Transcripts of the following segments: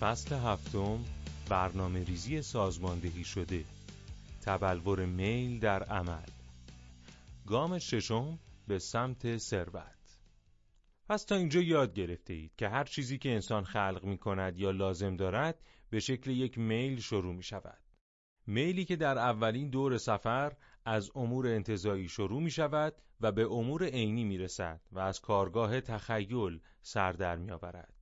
فصل هفتم برنامه ریزی سازماندهی شده. تبلور میل در عمل. گام ششم به سمت ثروت. پس تا اینجا یاد گرفته اید که هر چیزی که انسان خلق می کند یا لازم دارد به شکل یک میل شروع می شود میلی که در اولین دور سفر از امور انتظایی شروع می شود و به امور عینی می رسد و از کارگاه تخیل سر در می آورد.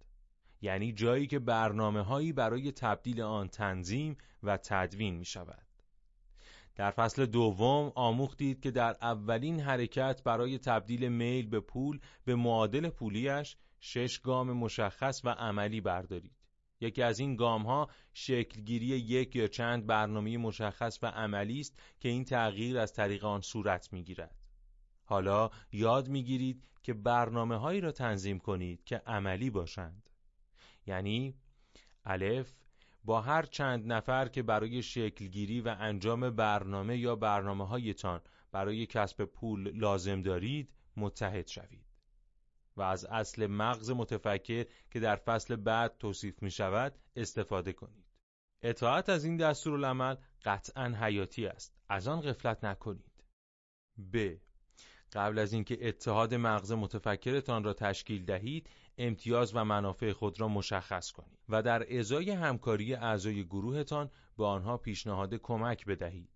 یعنی جایی که برنامه هایی برای تبدیل آن تنظیم و تدوین می شود. در فصل دوم آموختید که در اولین حرکت برای تبدیل میل به پول به معادل پولیش شش گام مشخص و عملی بردارید. یکی از این گام ها شکلگیری یک یا چند برنامه مشخص و عملی است که این تغییر از طریق آن صورت می گیرد. حالا یاد می گیرید که برنامه هایی را تنظیم کنید که عملی باشند. یعنی الف با هر چند نفر که برای شکلگیری و انجام برنامه یا برنامه هایتان برای کسب پول لازم دارید متحد شوید و از اصل مغز متفکر که در فصل بعد توصیف می شود استفاده کنید. اطاعت از این دستورالعمل قطعا حیاتی است. از آن غفلت نکنید. ب. قبل از اینکه اتحاد مغز متفکرتان را تشکیل دهید امتیاز و منافع خود را مشخص کنید و در ازای همکاری اعضای گروهتان به آنها پیشنهاد کمک بدهید.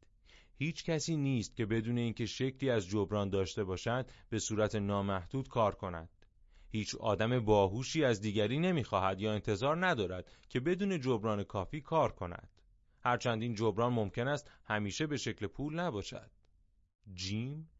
هیچ کسی نیست که بدون اینکه شکلی از جبران داشته باشد به صورت نامحدود کار کند. هیچ آدم باهوشی از دیگری نمی‌خواهد یا انتظار ندارد که بدون جبران کافی کار کند هرچند این جبران ممکن است همیشه به شکل پول نباشد جیم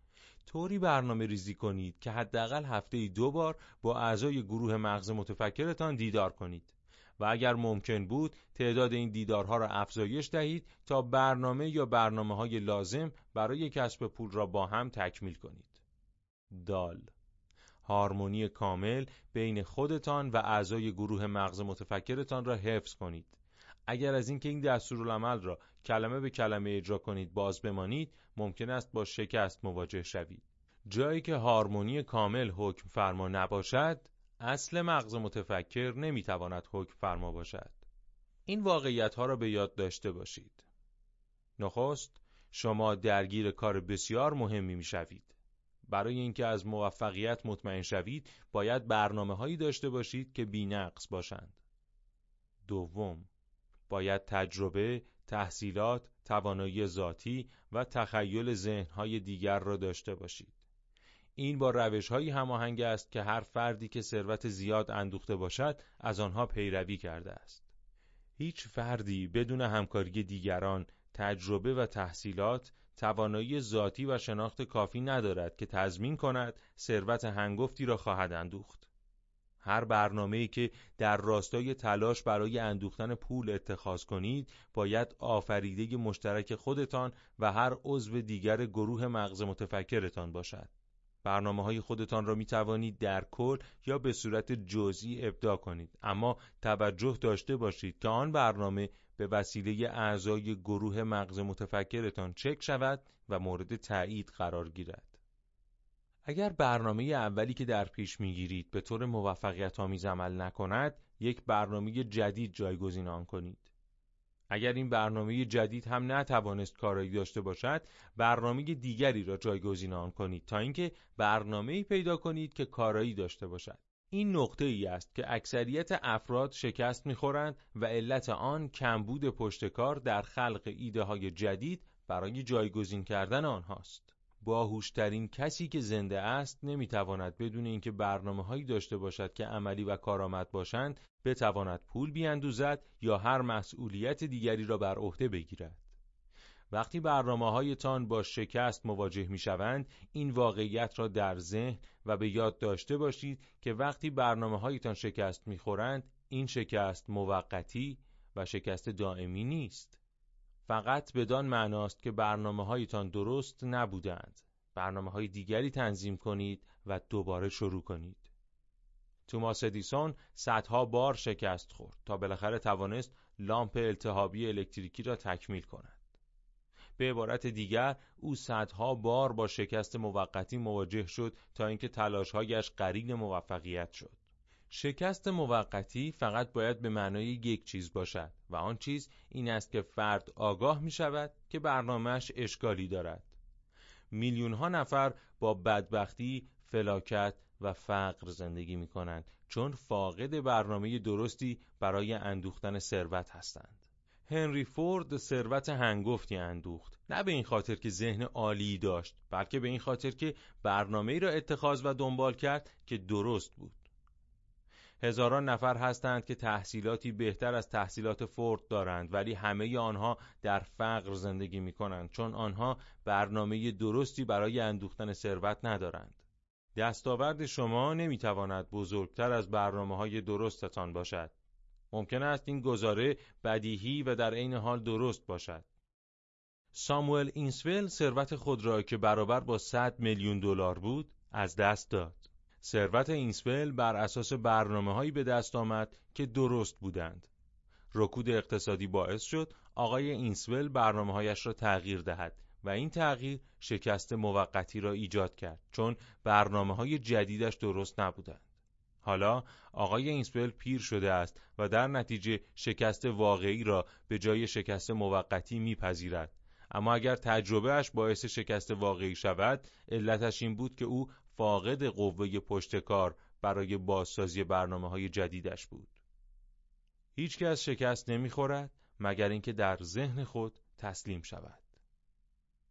طوری برنامه ریزی کنید که حداقل هفته دو بار با اعضای گروه مغز متفکرتان دیدار کنید و اگر ممکن بود تعداد این دیدارها را افزایش دهید تا برنامه یا برنامه های لازم برای کسب پول را با هم تکمیل کنید. دال هارمونی کامل بین خودتان و اعضای گروه مغز متفکرتان را حفظ کنید. اگر از اینکه این دستورالعمل را کلمه به کلمه اجرا کنید باز بمانید ممکن است با شکست مواجه شوید. جایی که هارمونی کامل حکم فرما نباشد اصل مغز متفکر نمی‌تواند حکم فرما باشد. این واقعیت ها را به یاد داشته باشید. نخست شما درگیر کار بسیار مهمی می‌شوید. برای اینکه از موفقیت مطمئن شوید باید برنامه هایی داشته باشید که بینقص باشند دوم باید تجربه، تحصیلات، توانایی ذاتی و تخیل ذهنهای دیگر را داشته باشید. این با روشهایی هماهنگ است که هر فردی که ثروت زیاد اندوخته باشد از آنها پیروی کرده است. هیچ فردی بدون همکاری دیگران تجربه و تحصیلات توانایی ذاتی و شناخت کافی ندارد که تضمین کند ثروت هنگفتی را خواهد اندوخت. هر برنامه‌ای که در راستای تلاش برای اندوختن پول اتخاذ کنید باید آفریده مشترک خودتان و هر عضو دیگر گروه مغز متفکرتان باشد برنامه های خودتان را می توانید در کل یا به صورت جزئی ابداع کنید. اما توجه داشته باشید که آن برنامه به وسیله اعضای گروه مغز متفکرتان چک شود و مورد تایید قرار گیرد. اگر برنامه اولی که در پیش می‌گیرید به طور موفقیت آمیز عمل نکند یک برنامه جدید جایگزین آن کنید. اگر این برنامه جدید هم نتوانست کارایی داشته باشد برنامه دیگری را جایگزین آن کنید تا اینکه برنامه پیدا کنید که کارایی داشته باشد. این نقطه ای است که اکثریت افراد شکست می‌خورند و علت آن کمبود پشتکار در خلق ایده های جدید برای جایگزین کردن آنهاست. باهوشترین کسی که زنده است نمی‌تواند بدون اینکه برنامه هایی داشته باشد که عملی و کارآمد باشند بتواند پول بیاندوزد یا هر مسئولیت دیگری را بر عهده بگیرد. وقتی برنامه هایتان با شکست مواجه می شوند این واقعیت را در ذهن و به یاد داشته باشید که وقتی برنامه هایتان شکست می خورند این شکست موقتی و شکست دائمی نیست. فقط بدان معناست که برنامه هایتان درست نبودند. برنامه های دیگری تنظیم کنید و دوباره شروع کنید. توماس ادیسون صدها بار شکست خورد تا بالاخره توانست لامپ التهابی الکتریکی را تکمیل کند. به عبارت دیگر او صدها بار با شکست موقتی مواجه شد تا اینکه تلاشهایش قرین موفقیت شد. شکست موقتی فقط باید به معنای یک چیز باشد و آن چیز این است که فرد آگاه می شود که برنامهش اشکالی دارد میلیون ها نفر با بدبختی، فلاکت و فقر زندگی می کنند چون فاقد برنامه درستی برای اندوختن ثروت هستند. هنری فورد ثروت هنگفتی اندوخت نه به این خاطر که ذهن عالی داشت بلکه به این خاطر که برنامه را اتخاذ و دنبال کرد که درست بود هزاران نفر هستند که تحصیلاتی بهتر از تحصیلات فورد دارند ولی همه آنها در فقر زندگی می کنند چون آنها برنامه درستی برای اندوختن ثروت ندارند دستاورد شما نمی‌تواند بزرگتر از برنامه های درستتان باشد. ممکن است این گزاره بدیهی و در عین حال درست باشد. ساموئل اینسول ثروت خود را که برابر با 100 میلیون دلار بود از دست داد. ثروت اینسول بر اساس برنامه هایی به دست آمد که درست بودند. رکود اقتصادی باعث شد آقای اینسول برنامه هایش را تغییر دهد و این تغییر شکست موقتی را ایجاد کرد چون برنامه های جدیدش درست نبودند. حالا آقای اینسپل پیر شده است و در نتیجه شکست واقعی را به جای شکست موقتی میپذیرد. اما اگر تجربهش باعث شکست واقعی شود علتش این بود که او فاقد قوه پشت کار برای بازسازی برنامه های جدیدش بود. هیچ کس شکست نمی‌خورد مگر اینکه در ذهن خود تسلیم شود.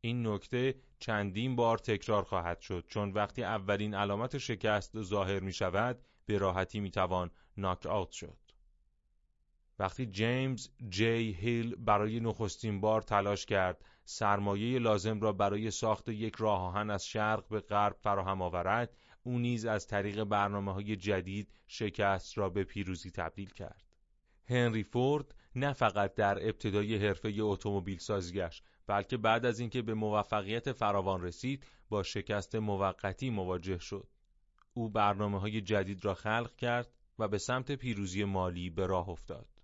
این نکته چندین بار تکرار خواهد شد چون وقتی اولین علامت شکست ظاهر می شود به راحتی می توان ناک آوت شد. وقتی جیمز جی هیل برای نخستین بار تلاش کرد سرمایه لازم را برای ساخت یک راه آهن از شرق به غرب فراهم آورد او نیز از طریق برنامه های جدید شکست را به پیروزی تبدیل کرد. هنری فورد نه فقط در ابتدای حرفه اتومبیل سازیش بلکه بعد از اینکه به موفقیت فراوان رسید با شکست موقتی مواجه شد. او برنامه های جدید را خلق کرد و به سمت پیروزی مالی به راه افتاد.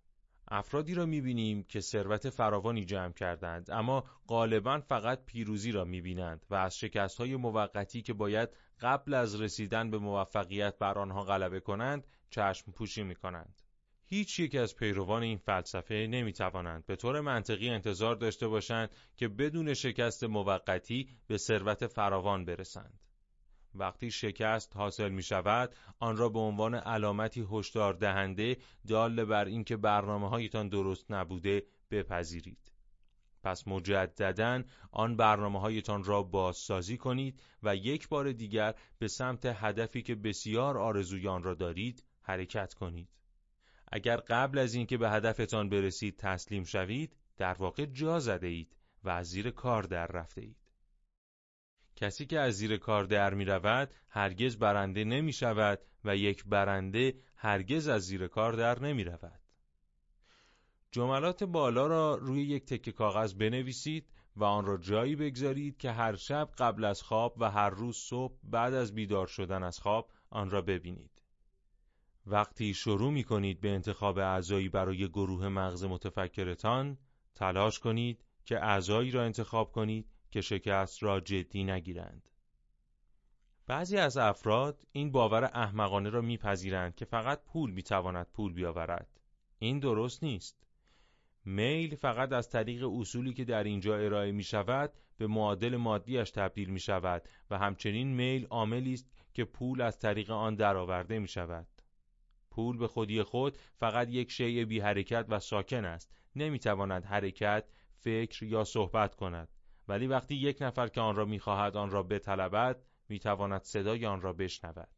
افرادی را می‌بینیم که ثروت فراوانی جمع کردند اما غالبا فقط پیروزی را می‌بینند و از شکست های موقتی که باید قبل از رسیدن به موفقیت بر آنها غلبه کنند چشم پوشی می کنند. هیچ یک از پیروان این فلسفه نمی توانند به طور منطقی انتظار داشته باشند که بدون شکست موقتی به ثروت فراوان برسند. وقتی شکست حاصل می شود آن را به عنوان علامتی هشدار دهنده دال بر اینکه برنامه هایتان درست نبوده بپذیرید. پس مجددا آن برنامه هایتان را بازسازی کنید و یک بار دیگر به سمت هدفی که بسیار آرزوی آن را دارید حرکت کنید. اگر قبل از اینکه به هدفتان برسید تسلیم شوید در واقع جا زده اید و از زیر کار در رفته اید. کسی که از زیر کار در می رود هرگز برنده نمی شود و یک برنده هرگز از زیر کار در نمی رود. جملات بالا را روی یک تکه کاغذ بنویسید و آن را جایی بگذارید که هر شب قبل از خواب و هر روز صبح بعد از بیدار شدن از خواب آن را ببینید. وقتی شروع می کنید به انتخاب اعضایی برای گروه مغز متفکرتان تلاش کنید که اعضایی را انتخاب کنید که شکست را جدی نگیرند. بعضی از افراد این باور احمقانه را میپذیرند که فقط پول می‌تواند پول بیاورد. این درست نیست. میل فقط از طریق اصولی که در اینجا ارائه می شود به معادل مادیش تبدیل می شود و همچنین میل عاملی است که پول از طریق آن درآورده می شود. پول به خودی خود فقط یک شیء بی حرکت و ساکن است نمی‌تواند حرکت فکر یا صحبت کند ولی وقتی یک نفر که آن را می‌خواهد آن را بطلبد می‌تواند صدای آن را بشنود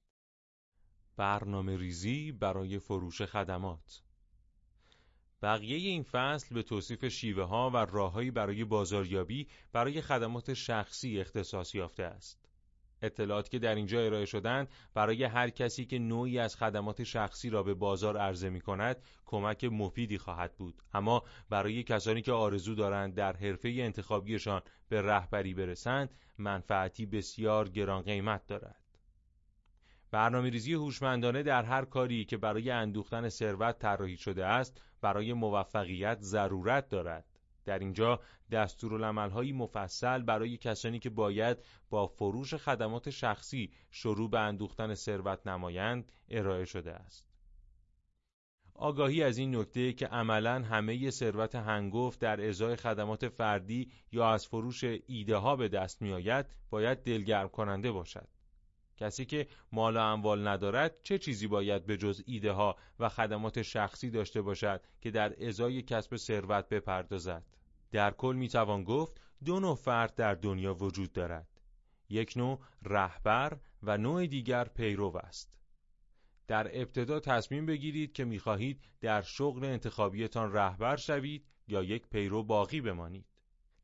برنامه ریزی برای فروش خدمات بقیه این فصل به توصیف شیوه ها و راههایی برای بازاریابی برای خدمات شخصی اختصاص یافته است. اطلاعاتی که در اینجا ارائه شدند برای هر کسی که نوعی از خدمات شخصی را به بازار عرضه می کند کمک مفیدی خواهد بود. اما برای کسانی که آرزو دارند در حرفه انتخابیشان به رهبری برسند منفعتی بسیار گران قیمت دارد. برنامه ریزی هوشمندانه در هر کاری که برای اندوختن ثروت طراحی شده است برای موفقیت ضرورت دارد. در اینجا دستورالعملهایی مفصل برای کسانی که باید با فروش خدمات شخصی شروع به اندوختن ثروت نمایند ارائه شده است. آگاهی از این نکته که عملا همه ثروت هنگفت در ازای خدمات فردی یا از فروش ایده ها به دست می آید باید دلگرم کننده باشد. کسی که مال و اموال ندارد چه چیزی باید به جز ایده ها و خدمات شخصی داشته باشد که در ازای کسب ثروت بپردازد؟ در کل می توان گفت دو نوع فرد در دنیا وجود دارد. یک نوع رهبر و نوع دیگر پیرو است. در ابتدا تصمیم بگیرید که می خواهید در شغل انتخابیتان رهبر شوید یا یک پیرو باقی بمانید.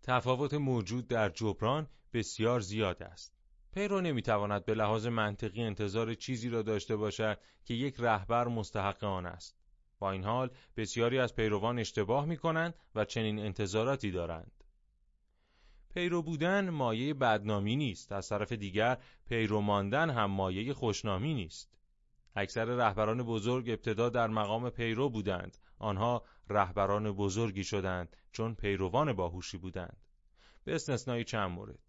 تفاوت موجود در جبران بسیار زیاد است. پیرو نمی‌تواند به لحاظ منطقی انتظار چیزی را داشته باشد که یک رهبر مستحق آن است. با این حال بسیاری از پیروان اشتباه می کنند و چنین انتظاراتی دارند. پیرو بودن مایه بدنامی نیست. از طرف دیگر پیرو ماندن هم مایه خوشنامی نیست. اکثر رهبران بزرگ ابتدا در مقام پیرو بودند. آنها رهبران بزرگی شدند چون پیروان باهوشی بودند. به استثنای چند مورد.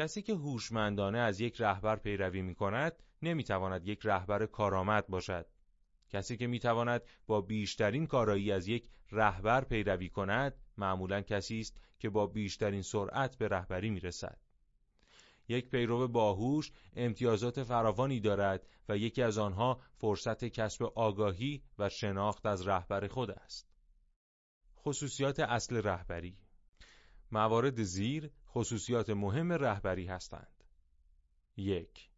کسی که هوشمندانه از یک رهبر پیروی می کند نمی تواند یک رهبر کارآمد باشد. کسی که می تواند با بیشترین کارایی از یک رهبر پیروی کند معمولا کسی است که با بیشترین سرعت به رهبری می رسد. یک پیرو باهوش امتیازات فراوانی دارد و یکی از آنها فرصت کسب آگاهی و شناخت از رهبر خود است. خصوصیات اصل رهبری موارد زیر خصوصیات مهم رهبری هستند. یک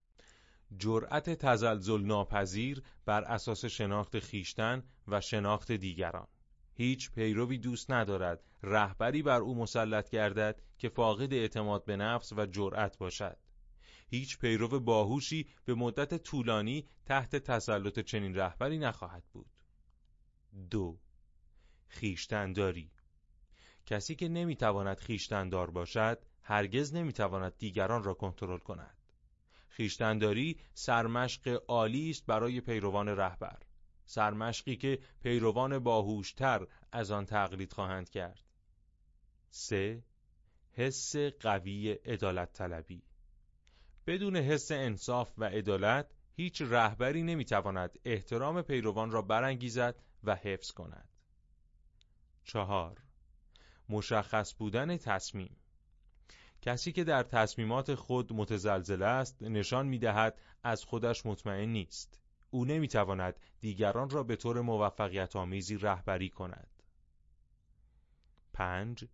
جرأت تزلزل ناپذیر بر اساس شناخت خیشتن و شناخت دیگران. هیچ پیروی دوست ندارد رهبری بر او مسلط گردد که فاقد اعتماد به نفس و جرأت باشد. هیچ پیرو باهوشی به مدت طولانی تحت تسلط چنین رهبری نخواهد بود. دو خیشتنداری کسی که نمی‌تواند خیشتندار باشد هرگز نمی‌تواند دیگران را کنترل کند. خیشتنداری سرمشق عالی است برای پیروان رهبر سرمشقی که پیروان باهوشتر از آن تقلید خواهند کرد. سه حس قوی عدالت طلبی. بدون حس انصاف و عدالت هیچ رهبری نمی‌تواند احترام پیروان را برانگیزد و حفظ کند. چهار مشخص بودن تصمیم. کسی که در تصمیمات خود متزلزل است نشان می دهد از خودش مطمئن نیست. او نمی تواند دیگران را به طور موفقیت آمیزی رهبری کند. پنج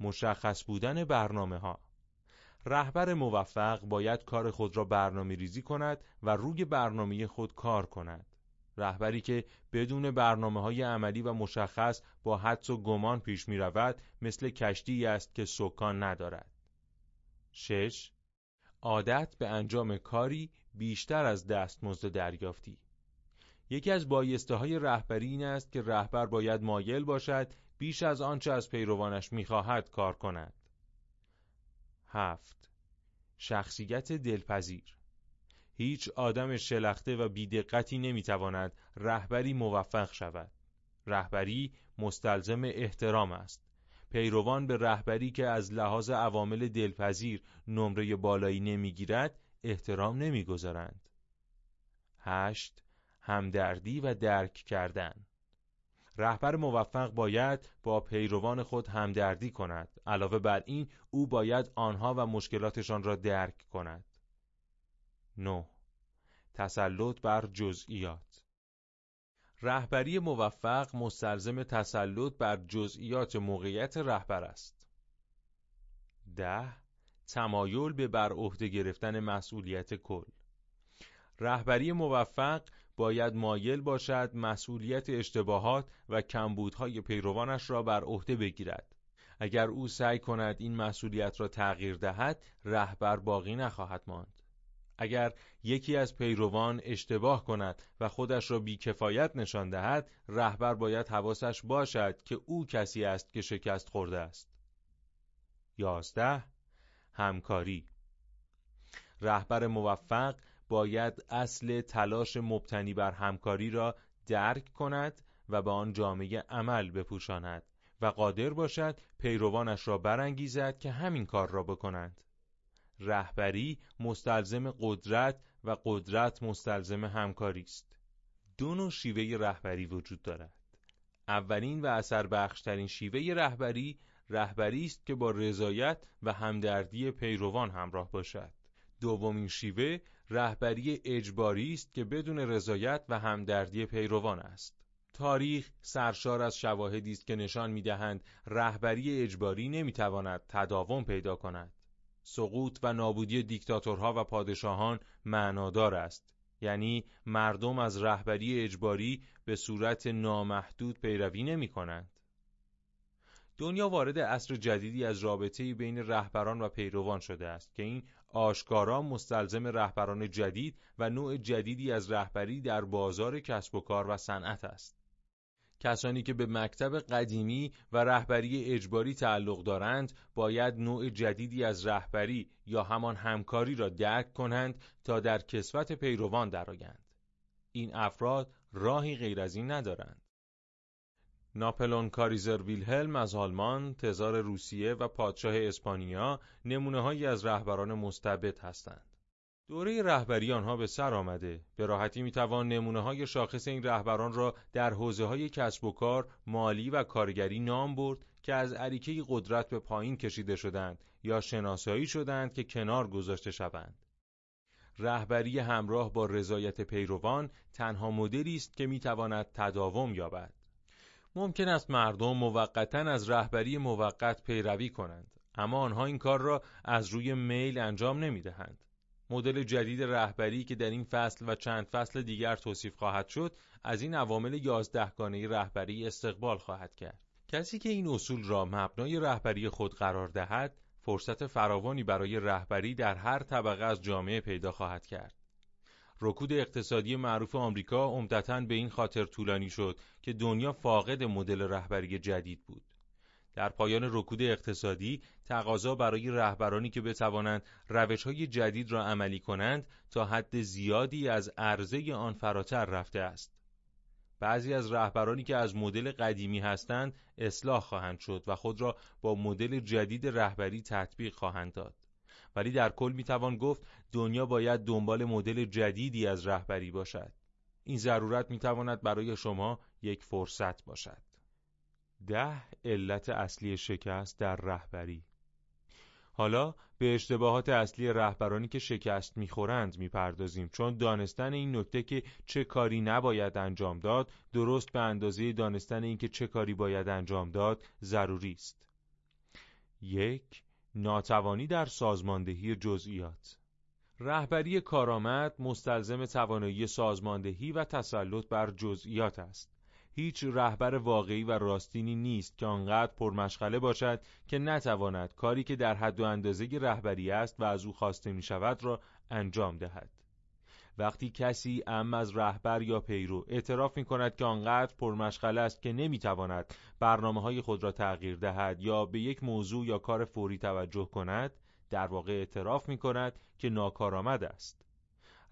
مشخص بودن برنامه ها رهبر موفق باید کار خود را برنامه ریزی کند و روی برنامه خود کار کند. رهبری که بدون برنامه های عملی و مشخص با حدس و گمان پیش می رود مثل کشتی است که سکان ندارد. 6. عادت به انجام کاری بیشتر از دستمزد دریافتی یکی از بایسته های رهبری این است که رهبر باید مایل باشد بیش از آنچه از پیروانش می‌خواهد کار کند. 7. شخصیت دلپذیر هیچ آدم شلخته و بیدقتی نمی‌تواند رهبری موفق شود. رهبری مستلزم احترام است. پیروان به رهبری که از لحاظ عوامل دلپذیر نمره بالایی نمی‌گیرد احترام نمی‌گذارند. هشت همدردی و درک کردن رهبر موفق باید با پیروان خود همدردی کند علاوه بر این او باید آنها و مشکلاتشان را درک کند 9. تسلط بر جزئیات رهبری موفق مستلزم تسلط بر جزئیات موقعیت رهبر است. ده تمایل به بر عهده گرفتن مسئولیت کل رهبری موفق باید مایل باشد مسئولیت اشتباهات و کمبودهای پیروانش را بر عهده بگیرد. اگر او سعی کند این مسئولیت را تغییر دهد، رهبر باقی نخواهد ماند. اگر یکی از پیروان اشتباه کند و خودش را بیکفایت نشان دهد رهبر باید حواسش باشد که او کسی است که شکست خورده است یازده همکاری رهبر موفق باید اصل تلاش مبتنی بر همکاری را درک کند و به آن جامعه عمل بپوشاند و قادر باشد پیروانش را برانگیزد که همین کار را بکنند. رهبری مستلزم قدرت و قدرت مستلزم همکاری است. دو نوع شیوه رهبری وجود دارد. اولین و اثر بخشترین شیوه رهبری رهبری است که با رضایت و همدردی پیروان همراه باشد. دومین شیوه رهبری اجباری است که بدون رضایت و همدردی پیروان است. تاریخ سرشار از شواهدی است که نشان می‌دهند رهبری اجباری نمی‌تواند تداوم پیدا کند. سقوط و نابودی دیکتاتورها و پادشاهان معنادار است. یعنی مردم از رهبری اجباری به صورت نامحدود پیروی نمی کنند. دنیا وارد عصر جدیدی از رابطه بین رهبران و پیروان شده است که این آشکارا مستلزم رهبران جدید و نوع جدیدی از رهبری در بازار کسب و کار و صنعت است. کسانی که به مکتب قدیمی و رهبری اجباری تعلق دارند باید نوع جدیدی از رهبری یا همان همکاری را درک کنند تا در کسوت پیروان درآیند. این افراد راهی غیر از این ندارند. ناپلون کاریزر ویلهلم از آلمان، تزار روسیه و پادشاه اسپانیا نمونه از رهبران مستبد هستند. دوره رهبری آنها به سر آمده. به راحتی می‌توان نمونه های شاخص این رهبران را در حوزه های کسب و کار، مالی و کارگری نام برد که از عریکه قدرت به پایین کشیده شدند یا شناسایی شدند که کنار گذاشته شوند. رهبری همراه با رضایت پیروان تنها مدلی است که می‌تواند تداوم یابد. ممکن است مردم موقتا از رهبری موقت پیروی کنند اما آنها این کار را از روی میل انجام نمی دهند. مدل جدید رهبری که در این فصل و چند فصل دیگر توصیف خواهد شد از این عوامل یازدهگانه رهبری استقبال خواهد کرد. کسی که این اصول را مبنای رهبری خود قرار دهد فرصت فراوانی برای رهبری در هر طبقه از جامعه پیدا خواهد کرد. رکود اقتصادی معروف آمریکا عمدتا به این خاطر طولانی شد که دنیا فاقد مدل رهبری جدید بود. در پایان رکود اقتصادی تقاضا برای رهبرانی که بتوانند روش‌های جدید را عملی کنند تا حد زیادی از عرضه آن فراتر رفته است. بعضی از رهبرانی که از مدل قدیمی هستند اصلاح خواهند شد و خود را با مدل جدید رهبری تطبیق خواهند داد. ولی در کل می‌توان گفت دنیا باید دنبال مدل جدیدی از رهبری باشد. این ضرورت می‌تواند برای شما یک فرصت باشد. ده علت اصلی شکست در رهبری حالا به اشتباهات اصلی رهبرانی که شکست می‌خورند می‌پردازیم چون دانستن این نکته که چه کاری نباید انجام داد درست به اندازه دانستن اینکه چه کاری باید انجام داد ضروری است. یک ناتوانی در سازماندهی جزئیات رهبری کارآمد مستلزم توانایی سازماندهی و تسلط بر جزئیات است. هیچ رهبر واقعی و راستینی نیست که آنقدر پرمشغله باشد که نتواند کاری که در حد و اندازه رهبری است و از او خواسته می شود را انجام دهد. وقتی کسی ام از رهبر یا پیرو اعتراف می کند که آنقدر پرمشغله است که نمی تواند برنامه های خود را تغییر دهد یا به یک موضوع یا کار فوری توجه کند در واقع اعتراف می کند که ناکارآمد است.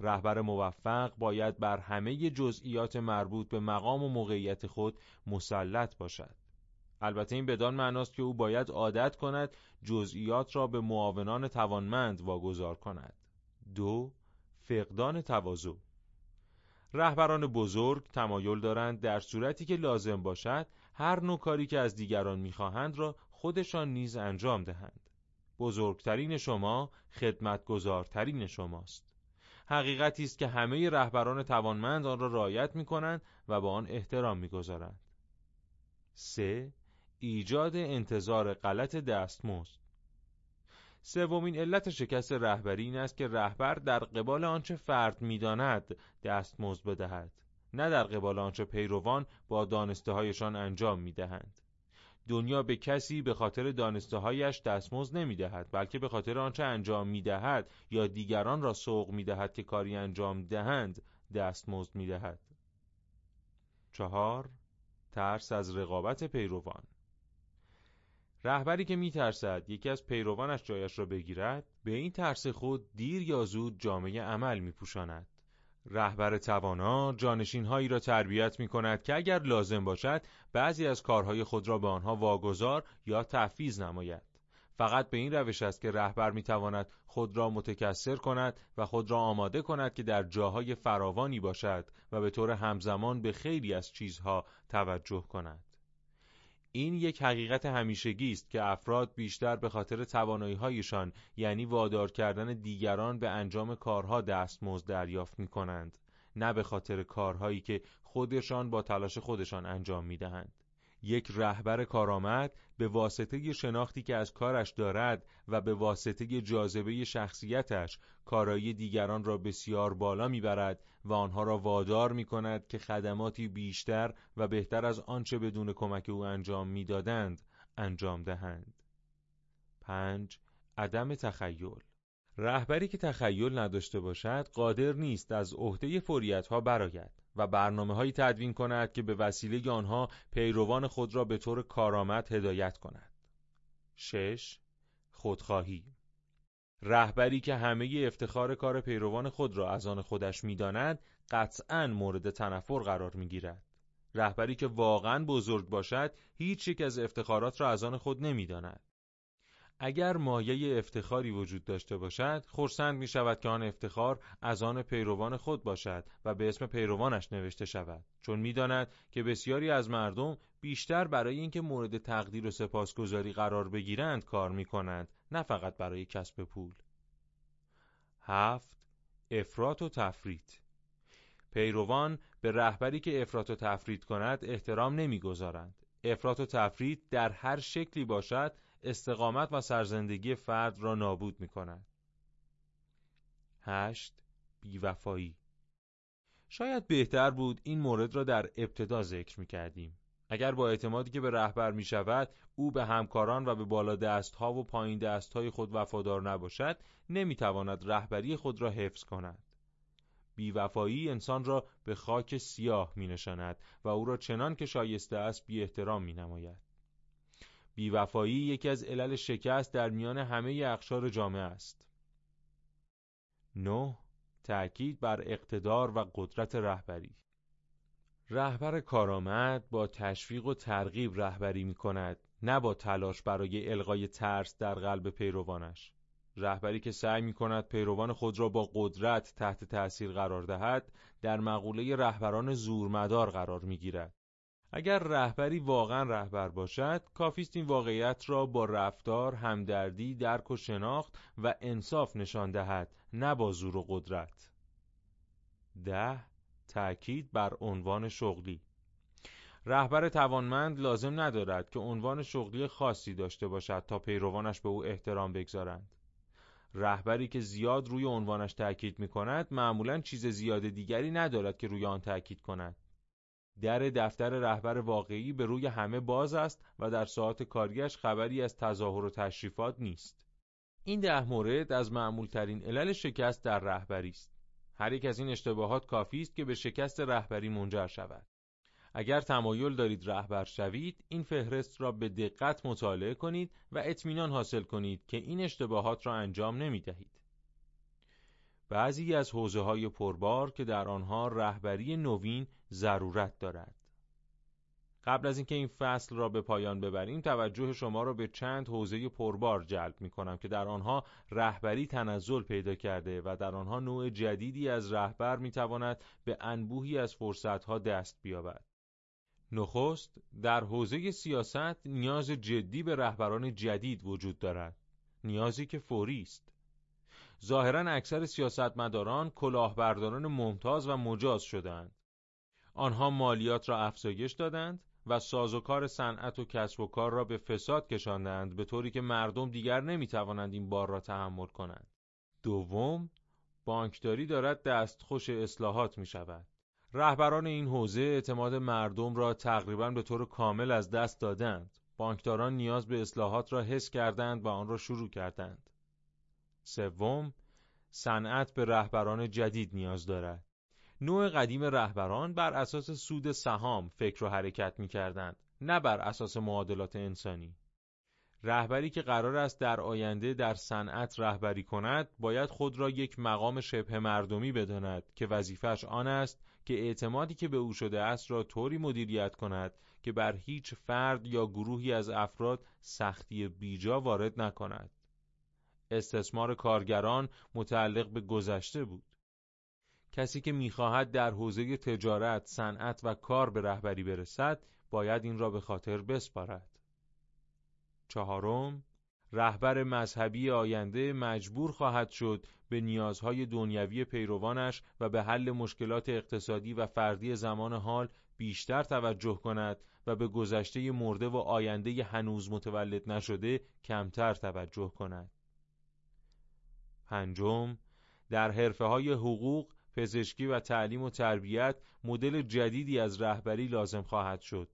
رهبر موفق باید بر همه جزئیات مربوط به مقام و موقعیت خود مسلط باشد. البته این بدان معناست که او باید عادت کند جزئیات را به معاونان توانمند واگذار کند. دو فقدان تواضع رهبران بزرگ تمایل دارند در صورتی که لازم باشد هر نوع کاری که از دیگران می‌خواهند را خودشان نیز انجام دهند. بزرگترین شما خدمتگزارترین شماست. حقیقتی است که همه رهبران توانمند آن را رعایت می کنند و با آن احترام می‌گذارند. 3. ایجاد انتظار غلط دستمزد سومین علت شکست رهبری این است که رهبر در قبال آنچه فرد می‌داند دستمزد بدهد نه در قبال آنچه پیروان با دانسته هایشان انجام می‌دهند دنیا به کسی به خاطر دانسته هایش دستمزد نمی دهد بلکه به خاطر آنچه انجام می دهد یا دیگران را سوق می دهد که کاری انجام دهند دستمزد می دهد. چهار ترس از رقابت پیروان رهبری که می ترسد یکی از پیروانش جایش را بگیرد به این ترس خود دیر یا زود جامعه عمل می پوشاند. رهبر توانا جانشین هایی را تربیت می کند که اگر لازم باشد بعضی از کارهای خود را به آنها واگذار یا تحفیز نماید. فقط به این روش است که رهبر می تواند خود را متکثر کند و خود را آماده کند که در جاهای فراوانی باشد و به طور همزمان به خیلی از چیزها توجه کند. این یک حقیقت همیشگی است که افراد بیشتر به خاطر هایشان یعنی وادار کردن دیگران به انجام کارها دستمزد دریافت می کنند نه به خاطر کارهایی که خودشان با تلاش خودشان انجام می دهند. یک رهبر کارآمد به واسطه شناختی که از کارش دارد و به واسطه جاذبه شخصیتش کارایی دیگران را بسیار بالا می‌برد و آنها را وادار می کند که خدماتی بیشتر و بهتر از آنچه بدون کمک او انجام می‌دادند انجام دهند. 5. عدم تخیل رهبری که تخیل نداشته باشد قادر نیست از عهده فوریت ها برآید و برنامه هایی تدوین کند که به وسیله آنها پیروان خود را به طور کارآمد هدایت کند. 6. خودخواهی رهبری که همه افتخار کار پیروان خود را از آن خودش می‌داند قطعا مورد تنفر قرار می‌گیرد. رهبری که واقعا بزرگ باشد هیچ یک از افتخارات را از آن خود نمی‌داند. اگر مایه افتخاری وجود داشته باشد خرسند می شود که آن افتخار از آن پیروان خود باشد و به اسم پیروانش نوشته شود. چون می‌داند که بسیاری از مردم بیشتر برای اینکه مورد تقدیر و سپاسگزاری قرار بگیرند کار می کنند نه فقط برای کسب پول. هفت افراط و تفرید. پیروان به رهبری که افراط و تفرید کند احترام نمی‌گذارند. افراط و تفرید در هر شکلی باشد استقامت و سرزندگی فرد را نابود می کند. 8. بیوفایی شاید بهتر بود این مورد را در ابتدا ذکر می کردیم. اگر با اعتمادی که به رهبر می شود او به همکاران و به بالا دست ها و پایین دست های خود وفادار نباشد نمی تواند رهبری خود را حفظ کند. بیوفایی انسان را به خاک سیاه می نشاند و او را چنان که شایسته است بی احترام می نماید. بیوفایی یکی از علل شکست در میان همه اقشار جامعه است. 9. تأکید بر اقتدار و قدرت رهبری رهبر کارآمد با تشویق و ترغیب رهبری می کند نه با تلاش برای القای ترس در قلب پیروانش رهبری که سعی می کند پیروان خود را با قدرت تحت تأثیر قرار دهد در مقوله رهبران زورمدار قرار می گیرد اگر رهبری واقعا رهبر باشد کافیست این واقعیت را با رفتار، همدردی، درک و شناخت و انصاف نشان دهد نه با زور و قدرت. ده تأکید بر عنوان شغلی. رهبر توانمند لازم ندارد که عنوان شغلی خاصی داشته باشد تا پیروانش به او احترام بگذارند. رهبری که زیاد روی عنوانش تأکید می کند معمولا چیز زیاد دیگری ندارد که روی آن تأکید کند. در دفتر رهبر واقعی به روی همه باز است و در ساعت کاریش خبری از تظاهر و تشریفات نیست. این ده مورد از معمولترین علل شکست در رهبری است. هر یک از این اشتباهات کافی است که به شکست رهبری منجر شود. اگر تمایل دارید رهبر شوید، این فهرست را به دقت مطالعه کنید و اطمینان حاصل کنید که این اشتباهات را انجام نمی دهید. بعضی از حوزه های پربار که در آنها رهبری نوین ضرورت دارد. قبل از اینکه این فصل را به پایان ببریم توجه شما را به چند حوزه پربار جلب می کنم که در آنها رهبری تنزل پیدا کرده و در آنها نوع جدیدی از رهبر می تواند به انبوهی از فرصتها دست بیابد. نخست در حوزه سیاست نیاز جدی به رهبران جدید وجود دارد. نیازی که فوری است. ظاهرا اکثر سیاستمداران کلاهبرداران ممتاز و مجاز شدند. آنها مالیات را افزایش دادند و سازوکار صنعت و کسب و کار را به فساد کشاندند به طوری که مردم دیگر نمی‌توانند این بار را تحمل کنند. دوم، بانکداری دارد دستخوش اصلاحات می شود. رهبران این حوزه اعتماد مردم را تقریبا به طور کامل از دست دادند. بانکداران نیاز به اصلاحات را حس کردند و آن را شروع کردند. سوم، صنعت به رهبران جدید نیاز دارد. نوع قدیم رهبران بر اساس سود سهام فکر و حرکت می کردند نه بر اساس معادلات انسانی رهبری که قرار است در آینده در صنعت رهبری کند باید خود را یک مقام شبه مردمی بداند که وظیفش آن است که اعتمادی که به او شده است را طوری مدیریت کند که بر هیچ فرد یا گروهی از افراد سختی بیجا وارد نکند استثمار کارگران متعلق به گذشته بود کسی که می‌خواهد در حوزه تجارت، صنعت و کار به رهبری برسد باید این را به خاطر بسپارد چهارم رهبر مذهبی آینده مجبور خواهد شد به نیازهای دنیوی پیروانش و به حل مشکلات اقتصادی و فردی زمان حال بیشتر توجه کند و به گذشته مرده و آینده هنوز متولد نشده کمتر توجه کند. پنجم در حرفه های حقوق، پزشکی و تعلیم و تربیت مدل جدیدی از رهبری لازم خواهد شد.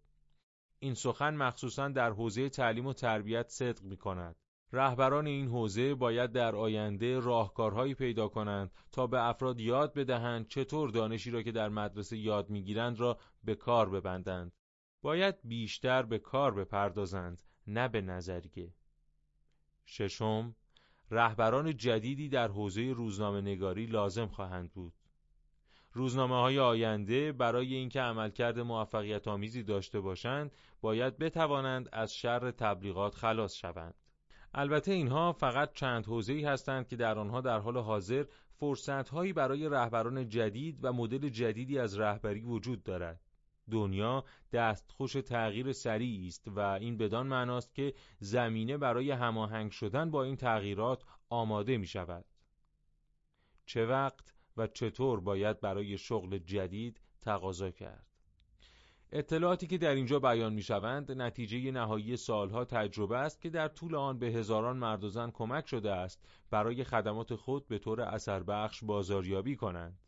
این سخن مخصوصا در حوزه تعلیم و تربیت صدق می کند. رهبران این حوزه باید در آینده راهکارهایی پیدا کنند تا به افراد یاد بدهند چطور دانشی را که در مدرسه یاد می‌گیرند را به کار ببندند. باید بیشتر به کار بپردازند نه به نظریه. ششم رهبران جدیدی در حوزه روزنامه نگاری لازم خواهند بود. روزنامه های آینده برای اینکه عملکرد موفقیت آمیزی داشته باشند باید بتوانند از شر تبلیغات خلاص شوند. البته اینها فقط چند حوزه‌ای هستند که در آنها در حال حاضر فرصت‌هایی برای رهبران جدید و مدل جدیدی از رهبری وجود دارد. دنیا دستخوش تغییر سریعی است و این بدان معناست که زمینه برای هماهنگ شدن با این تغییرات آماده می شود. چه وقت و چطور باید برای شغل جدید تقاضا کرد؟ اطلاعاتی که در اینجا بیان می شوند نتیجه نهایی سالها تجربه است که در طول آن به هزاران مرد و زن کمک شده است برای خدمات خود به طور اثر بخش بازاریابی کنند.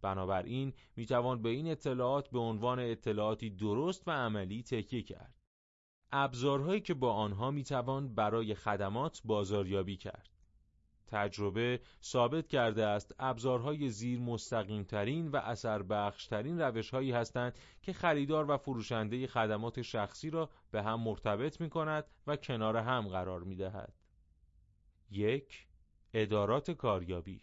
بنابراین می توان به این اطلاعات به عنوان اطلاعاتی درست و عملی تکیه کرد. ابزارهایی که با آنها می توان برای خدمات بازاریابی کرد. تجربه ثابت کرده است ابزارهای زیر مستقیم ترین و اثر بخش ترین روش هایی هستند که خریدار و فروشنده خدمات شخصی را به هم مرتبط می کند و کنار هم قرار می دهد. یک ادارات کاریابی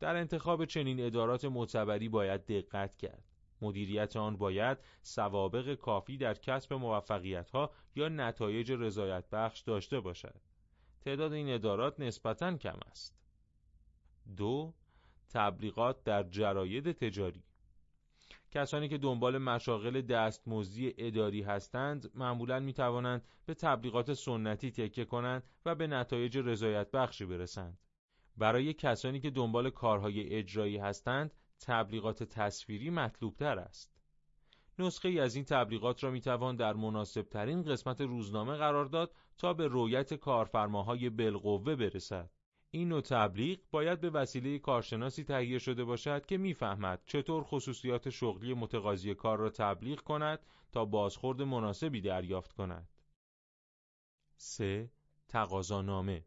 در انتخاب چنین ادارات معتبری باید دقت کرد. مدیریت آن باید سوابق کافی در کسب موفقیت ها یا نتایج رضایت بخش داشته باشد. تعداد این ادارات نسبتاً کم است. دو تبلیغات در جراید تجاری کسانی که دنبال مشاغل دستمزدی اداری هستند معمولا می توانند به تبلیغات سنتی تکیه کنند و به نتایج رضایت بخشی برسند. برای کسانی که دنبال کارهای اجرایی هستند تبلیغات تصویری مطلوب تر است. نسخه ای از این تبلیغات را می توان در مناسب ترین قسمت روزنامه قرار داد تا به رویت کارفرماهای بالقوه برسد. این نوع تبلیغ باید به وسیله کارشناسی تهیه شده باشد که می‌فهمد چطور خصوصیات شغلی متقاضی کار را تبلیغ کند تا بازخورد مناسبی دریافت کند. 3. تقاضانامه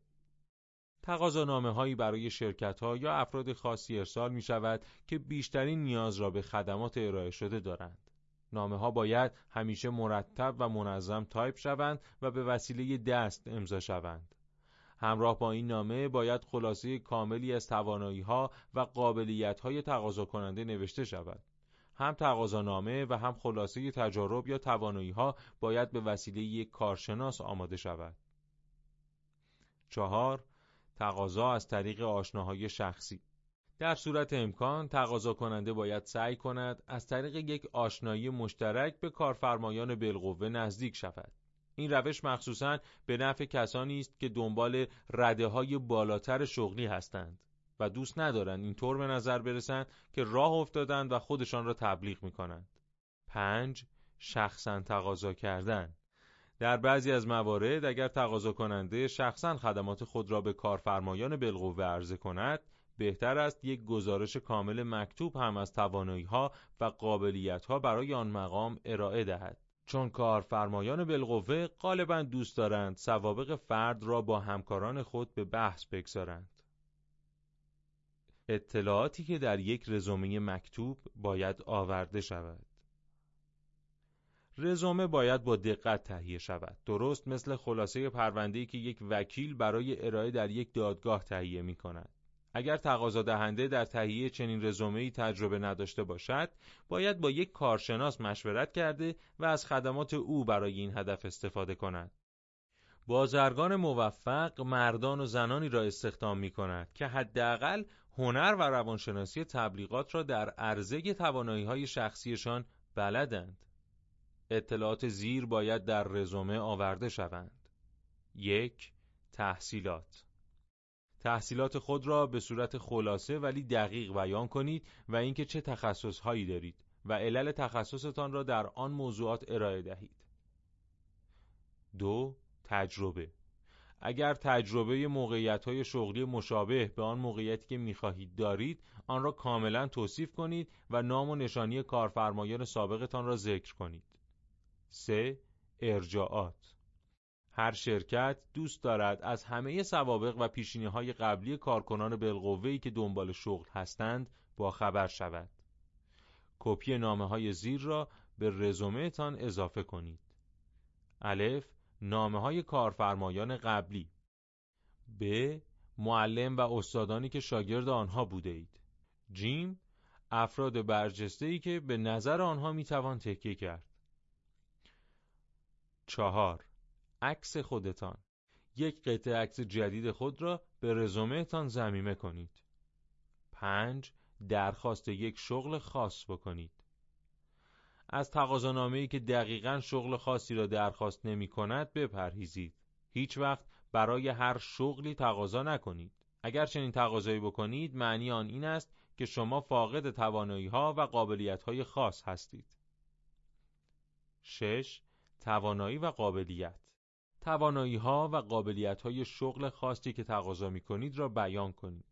تقاضانامه هایی برای شرکت ها یا افراد خاصی ارسال می شود که بیشترین نیاز را به خدمات ارائه شده دارند. نامه ها باید همیشه مرتب و منظم تایپ شوند و به وسیله دست امضا شوند. همراه با این نامه باید خلاصه کاملی از توانایی ها و قابلیت های تقاضا کننده نوشته شود. هم تقاضانامه و هم خلاصه تجارب یا توانایی ها باید به وسیله یک کارشناس آماده شود. چهار تقاضا از طریق آشناهای شخصی در صورت امکان تقاضا کننده باید سعی کند از طریق یک آشنایی مشترک به کارفرمایان بالقوه نزدیک شود. این روش مخصوصا به نفع کسانی است که دنبال رده های بالاتر شغلی هستند و دوست ندارند اینطور به نظر برسند که راه افتادند و خودشان را تبلیغ می کنند. 5. شخصا تقاضا کردن در بعضی از موارد اگر تقاضا کننده شخصا خدمات خود را به کارفرمایان بالقوه عرضه کند بهتر است یک گزارش کامل مکتوب هم از توانایی ها و قابلیت ها برای آن مقام ارائه دهد. چون کارفرمایان بالقوه غالبا دوست دارند سوابق فرد را با همکاران خود به بحث بگذارند. اطلاعاتی که در یک رزومه مکتوب باید آورده شود. رزومه باید با دقت تهیه شود. درست مثل خلاصه پرونده‌ای که یک وکیل برای ارائه در یک دادگاه تهیه می کند اگر تقاضا دهنده در تهیه چنین رزومه‌ای تجربه نداشته باشد باید با یک کارشناس مشورت کرده و از خدمات او برای این هدف استفاده کند. بازرگان موفق مردان و زنانی را استخدام می کند که حداقل هنر و روانشناسی تبلیغات را در عرضه توانایی های شخصیشان بلدند. اطلاعات زیر باید در رزومه آورده شوند. یک تحصیلات تحصیلات خود را به صورت خلاصه ولی دقیق بیان کنید و اینکه چه تخصصهایی دارید و علل تخصصتان را در آن موضوعات ارائه دهید. دو تجربه اگر تجربه موقعیت های شغلی مشابه به آن موقعیتی که می‌خواهید دارید آن را کاملا توصیف کنید و نام و نشانی کارفرمایان سابقتان را ذکر کنید 3. ارجاعات هر شرکت دوست دارد از همه سوابق و پیشینی های قبلی کارکنان بالقوه‌ای که دنبال شغل هستند با خبر شود. کپی نامه های زیر را به رزومه تان اضافه کنید. الف نامه های کارفرمایان قبلی ب معلم و استادانی که شاگرد آنها بوده اید جیم افراد برجسته ای که به نظر آنها می توان تکیه کرد چهار عکس خودتان یک قطعه عکس جدید خود را به رزومه تان زمیمه کنید پنج درخواست یک شغل خاص بکنید از ای که دقیقا شغل خاصی را درخواست نمی کند بپرهیزید. هیچ وقت برای هر شغلی تقاضا نکنید. اگر چنین تقاضایی بکنید معنی آن این است که شما فاقد توانایی ها و قابلیت های خاص هستید. 6. توانایی و قابلیت توانایی ها و قابلیت های شغل خاصی که تقاضا می کنید را بیان کنید.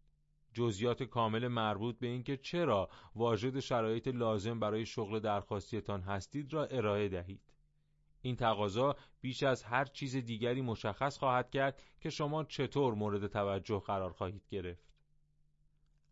جزئیات کامل مربوط به اینکه چرا واجد شرایط لازم برای شغل درخواستیتان هستید را ارائه دهید. این تقاضا بیش از هر چیز دیگری مشخص خواهد کرد که شما چطور مورد توجه قرار خواهید گرفت.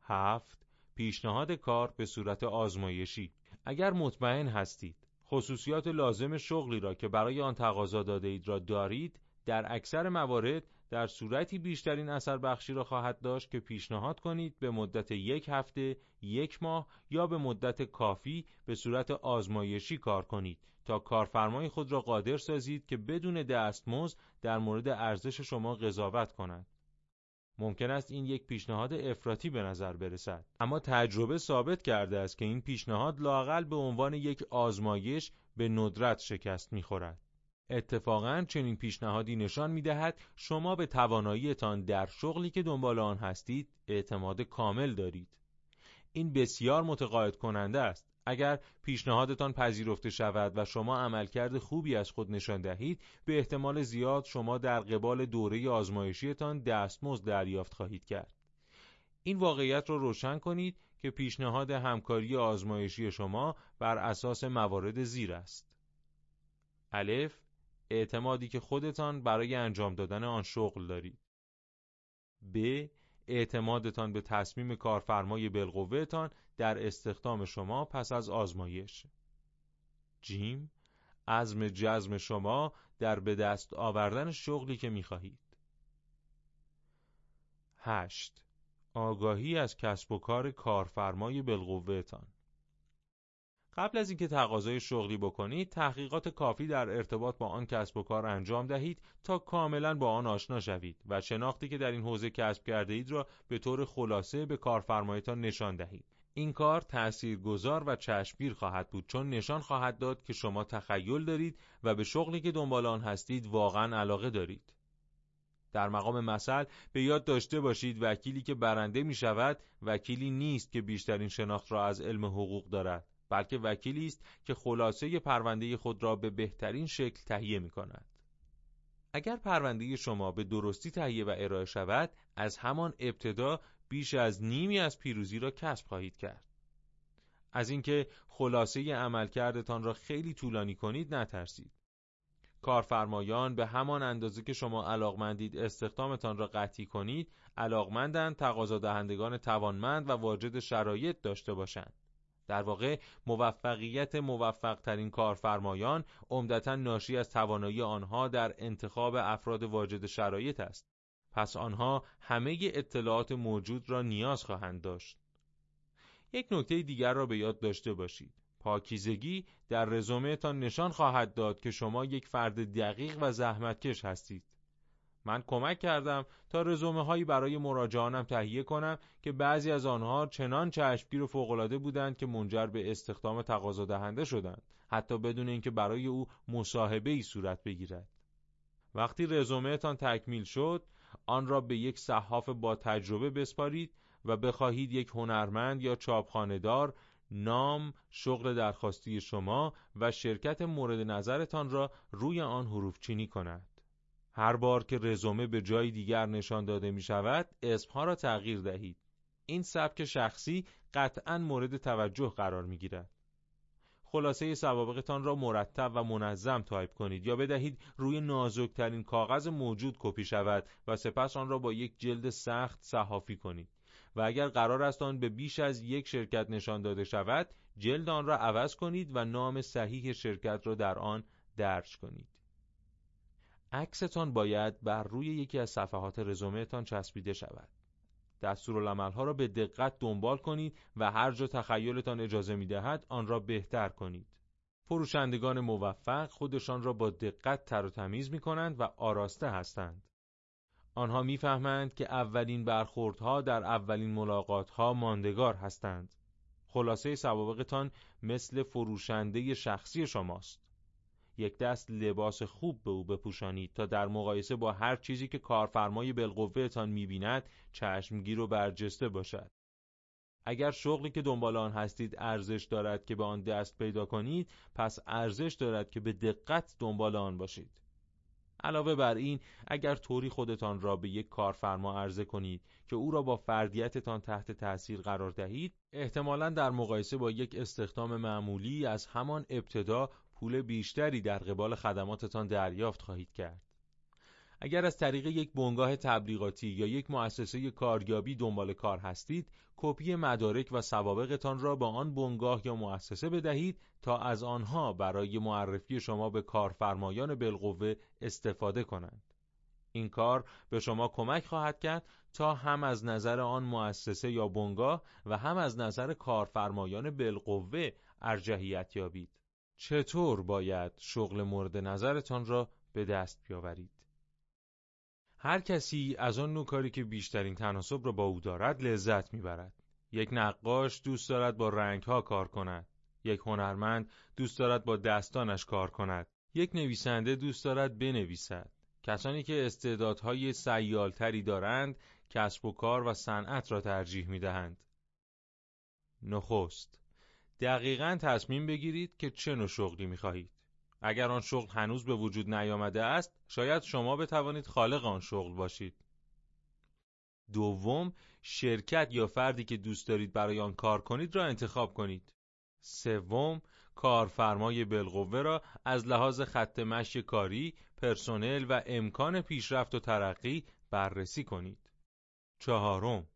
هفت پیشنهاد کار به صورت آزمایشی اگر مطمئن هستید خصوصیات لازم شغلی را که برای آن تقاضا داده اید را دارید در اکثر موارد در صورتی بیشترین اثر بخشی را خواهد داشت که پیشنهاد کنید به مدت یک هفته، یک ماه یا به مدت کافی به صورت آزمایشی کار کنید تا کارفرمای خود را قادر سازید که بدون دستمزد در مورد ارزش شما قضاوت کند. ممکن است این یک پیشنهاد افراطی به نظر برسد اما تجربه ثابت کرده است که این پیشنهاد لاقل به عنوان یک آزمایش به ندرت شکست می‌خورد. اتفاقا چنین پیشنهادی نشان می دهد شما به تواناییتان در شغلی که دنبال آن هستید اعتماد کامل دارید. این بسیار متقاعد کننده است. اگر پیشنهادتان پذیرفته شود و شما عملکرد خوبی از خود نشان دهید به احتمال زیاد شما در قبال دوره آزمایشیتان دستمزد دریافت خواهید کرد. این واقعیت را روشن کنید که پیشنهاد همکاری آزمایشی شما بر اساس موارد زیر است. الف اعتمادی که خودتان برای انجام دادن آن شغل دارید. ب. اعتمادتان به تصمیم کارفرمای بالقوهتان در استخدام شما پس از آزمایش. جیم عزم جزم شما در به دست آوردن شغلی که می‌خواهید. هشت آگاهی از کسب و کار کارفرمای بالقوهتان قبل از اینکه تقاضای شغلی بکنید تحقیقات کافی در ارتباط با آن کسب و کار انجام دهید تا کاملا با آن آشنا شوید و شناختی که در این حوزه کسب کرده اید را به طور خلاصه به کارفرمایتان نشان دهید. این کار تاثیرگذار و چشمگیر خواهد بود چون نشان خواهد داد که شما تخیل دارید و به شغلی که دنبال آن هستید واقعا علاقه دارید. در مقام مثل به یاد داشته باشید وکیلی که برنده می شود وکیلی نیست که بیشترین شناخت را از علم حقوق دارد. بلکه وکیلی است که خلاصه پرونده خود را به بهترین شکل تهیه می کند. اگر پرونده شما به درستی تهیه و ارائه شود از همان ابتدا بیش از نیمی از پیروزی را کسب خواهید کرد. از اینکه خلاصه عملکردتان را خیلی طولانی کنید نترسید. کارفرمایان به همان اندازه که شما علاقمندید استخدامتان را قطعی کنید علاقمندند تقاضا دهندگان توانمند و واجد شرایط داشته باشند. در واقع موفقیت موفق ترین کارفرمایان عمدتا ناشی از توانایی آنها در انتخاب افراد واجد شرایط است. پس آنها همه اطلاعات موجود را نیاز خواهند داشت. یک نکته دیگر را به یاد داشته باشید. پاکیزگی در رزومه تان نشان خواهد داد که شما یک فرد دقیق و زحمتکش هستید. من کمک کردم تا رزومه هایی برای مراجعانم تهیه کنم که بعضی از آنها چنان چشمگیر و فوقالعاده بودند که منجر به استخدام تقاضا دهنده شدند حتی بدون اینکه برای او مصاحبه ای صورت بگیرد وقتی رزومه تان تکمیل شد آن را به یک صحاف با تجربه بسپارید و بخواهید یک هنرمند یا چاپخانهدار نام، شغل درخواستی شما و شرکت مورد نظرتان را روی آن حروف چینی کند. هر بار که رزومه به جای دیگر نشان داده می شود، اسمها را تغییر دهید. این سبک شخصی قطعا مورد توجه قرار می گیرد. خلاصه سوابقتان را مرتب و منظم تایپ کنید یا بدهید روی نازکترین کاغذ موجود کپی شود و سپس آن را با یک جلد سخت صحافی کنید و اگر قرار است آن به بیش از یک شرکت نشان داده شود جلد آن را عوض کنید و نام صحیح شرکت را در آن درج کنید عکستان باید بر روی یکی از صفحات رزومهتان چسبیده شود دستورالعملها را به دقت دنبال کنید و هر جا تخیلتان اجازه می دهد آن را بهتر کنید. فروشندگان موفق خودشان را با دقت تر و تمیز می کنند و آراسته هستند. آنها می‌فهمند که اولین برخوردها در اولین ملاقاتها ماندگار هستند. خلاصه سوابقتان مثل فروشنده شخصی شماست. یک دست لباس خوب به او بپوشانید تا در مقایسه با هر چیزی که کارفرمای بالقوهتان می‌بیند چشمگیر و برجسته باشد. اگر شغلی که دنبال آن هستید ارزش دارد که به آن دست پیدا کنید پس ارزش دارد که به دقت دنبال آن باشید. علاوه بر این اگر طوری خودتان را به یک کارفرما عرضه کنید که او را با فردیتتان تحت تاثیر قرار دهید احتمالا در مقایسه با یک استخدام معمولی از همان ابتدا پول بیشتری در قبال خدماتتان دریافت خواهید کرد. اگر از طریق یک بنگاه تبلیغاتی یا یک مؤسسه کاریابی دنبال کار هستید، کپی مدارک و سوابقتان را با آن بنگاه یا مؤسسه بدهید تا از آنها برای معرفی شما به کارفرمایان بالقوه استفاده کنند. این کار به شما کمک خواهد کرد تا هم از نظر آن مؤسسه یا بنگاه و هم از نظر کارفرمایان بالقوه ارجحیت یابید. چطور باید شغل مورد نظرتان را به دست بیاورید؟ هر کسی از آن نوع کاری که بیشترین تناسب را با او دارد لذت می‌برد. یک نقاش دوست دارد با رنگها کار کند. یک هنرمند دوست دارد با دستانش کار کند. یک نویسنده دوست دارد بنویسد. کسانی که استعدادهای سیالتری دارند کسب و کار و صنعت را ترجیح می دهند. نخست دقیقا تصمیم بگیرید که چه نوع شغلی می خواهید. اگر آن شغل هنوز به وجود نیامده است شاید شما بتوانید خالق آن شغل باشید دوم شرکت یا فردی که دوست دارید برای آن کار کنید را انتخاب کنید سوم کارفرمای بالقوه را از لحاظ خط مشی کاری، پرسنل و امکان پیشرفت و ترقی بررسی کنید. چهارم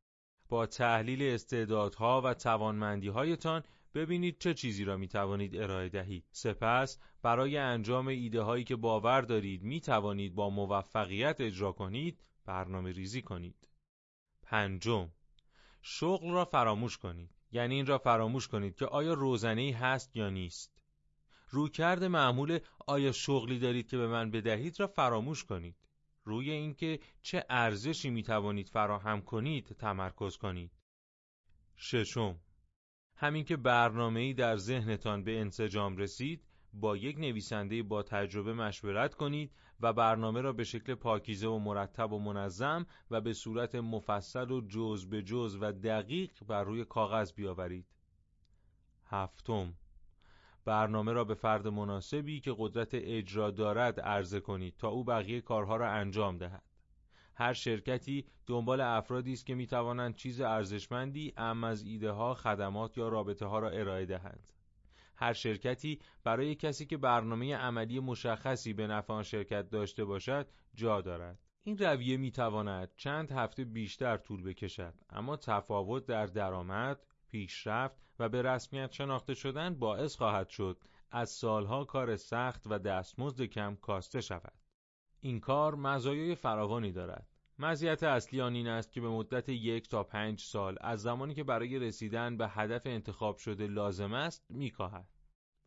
با تحلیل استعدادها و توانمندیهایتان ببینید چه چیزی را می توانید ارائه دهید. سپس برای انجام ایده هایی که باور دارید می توانید با موفقیت اجرا کنید برنامه ریزی کنید. پنجم شغل را فراموش کنید. یعنی این را فراموش کنید که آیا روزنه هست یا نیست. رویکرد معمول آیا شغلی دارید که به من بدهید را فراموش کنید. روی اینکه چه ارزشی می توانید فراهم کنید تمرکز کنید. ششم همین که برنامه‌ای در ذهنتان به انسجام رسید با یک نویسنده با تجربه مشورت کنید و برنامه را به شکل پاکیزه و مرتب و منظم و به صورت مفصل و جز به جز و دقیق بر روی کاغذ بیاورید. هفتم برنامه را به فرد مناسبی که قدرت اجرا دارد عرضه کنید تا او بقیه کارها را انجام دهد. هر شرکتی دنبال افرادی است که می توانند چیز ارزشمندی ام از ایده ها، خدمات یا رابطه ها را ارائه دهند. هر شرکتی برای کسی که برنامه عملی مشخصی به نفع آن شرکت داشته باشد جا دارد. این رویه می تواند چند هفته بیشتر طول بکشد اما تفاوت در درآمد، پیشرفت و به رسمیت شناخته شدن باعث خواهد شد از سالها کار سخت و دستمزد کم کاسته شود. این کار مزایای فراوانی دارد. مزیت اصلی آن این است که به مدت یک تا پنج سال از زمانی که برای رسیدن به هدف انتخاب شده لازم است میکاهد.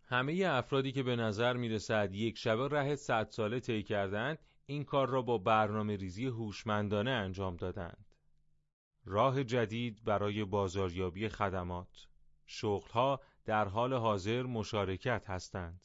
همه افرادی که به نظر می رسد یک شبه ره صد ساله طی کردند این کار را با برنامه ریزی هوشمندانه انجام دادند. راه جدید برای بازاریابی خدمات شغلها در حال حاضر مشارکت هستند.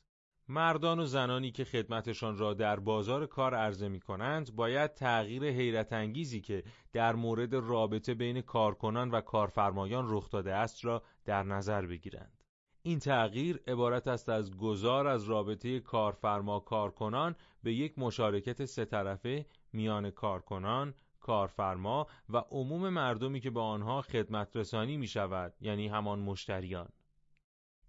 مردان و زنانی که خدمتشان را در بازار کار عرضه می کنند باید تغییر حیرت انگیزی که در مورد رابطه بین کارکنان و کارفرمایان رخ داده است را در نظر بگیرند. این تغییر عبارت است از گذار از رابطه کارفرما کارکنان به یک مشارکت سه طرفه میان کارکنان، کارفرما و عموم مردمی که به آنها خدمت رسانی می شود یعنی همان مشتریان.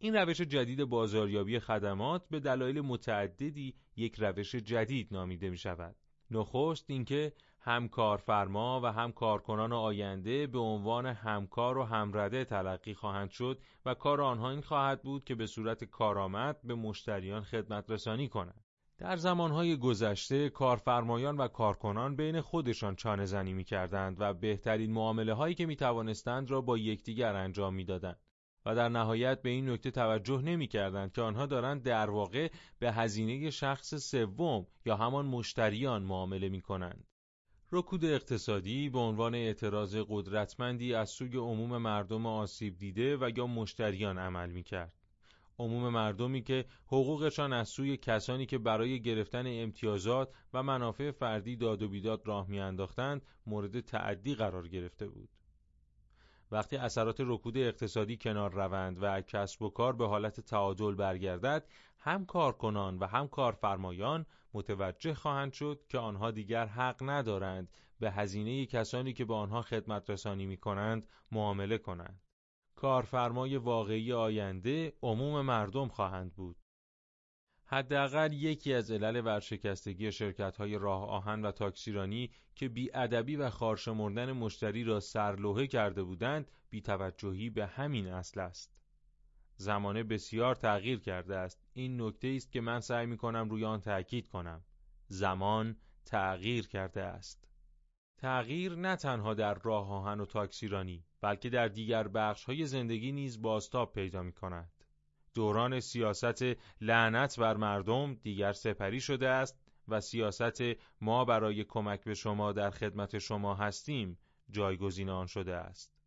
این روش جدید بازاریابی خدمات به دلایل متعددی یک روش جدید نامیده می شود. نخست اینکه هم کارفرما و هم کارکنان آینده به عنوان همکار و همرده تلقی خواهند شد و کار آنها این خواهد بود که به صورت کارآمد به مشتریان خدمت رسانی کنند. در زمانهای گذشته کارفرمایان و کارکنان بین خودشان چانه زنی می کردند و بهترین معامله هایی که می توانستند را با یکدیگر انجام می دادند. و در نهایت به این نکته توجه نمی کردند که آنها دارند در واقع به هزینه شخص سوم یا همان مشتریان معامله می کنند. رکود اقتصادی به عنوان اعتراض قدرتمندی از سوی عموم مردم آسیب دیده و یا مشتریان عمل می کرد. عموم مردمی که حقوقشان از سوی کسانی که برای گرفتن امتیازات و منافع فردی داد و بیداد راه میانداختند مورد تعدی قرار گرفته بود. وقتی اثرات رکود اقتصادی کنار روند و کسب و کار به حالت تعادل برگردد هم کارکنان و هم کارفرمایان متوجه خواهند شد که آنها دیگر حق ندارند به هزینه کسانی که به آنها خدمت رسانی می کنند معامله کنند. کارفرمای واقعی آینده عموم مردم خواهند بود. حداقل یکی از علل ورشکستگی های راه آهن و تاکسیرانی که بیادبی و خارشمردن مشتری را سرلوحه کرده بودند بیتوجهی به همین اصل است. زمانه بسیار تغییر کرده است. این نکته است که من سعی می کنم روی آن تأکید کنم. زمان تغییر کرده است. تغییر نه تنها در راه آهن و تاکسیرانی بلکه در دیگر بخش های زندگی نیز بازتاب پیدا می کند. دوران سیاست لعنت بر مردم دیگر سپری شده است و سیاست ما برای کمک به شما در خدمت شما هستیم جایگزین آن شده است.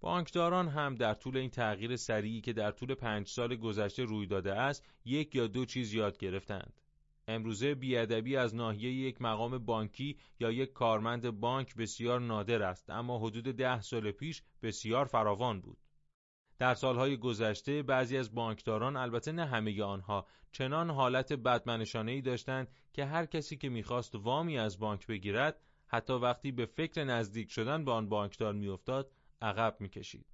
بانکداران هم در طول این تغییر سریعی که در طول پنج سال گذشته روی داده است یک یا دو چیز یاد گرفتند. امروزه بیادبی از ناحیه یک مقام بانکی یا یک کارمند بانک بسیار نادر است اما حدود ده سال پیش بسیار فراوان بود. در سالهای گذشته بعضی از بانکداران البته نه همه آنها چنان حالت بدمنشانه داشتند که هر کسی که می‌خواست وامی از بانک بگیرد حتی وقتی به فکر نزدیک شدن به آن بانکدار میافتاد عقب می‌کشید.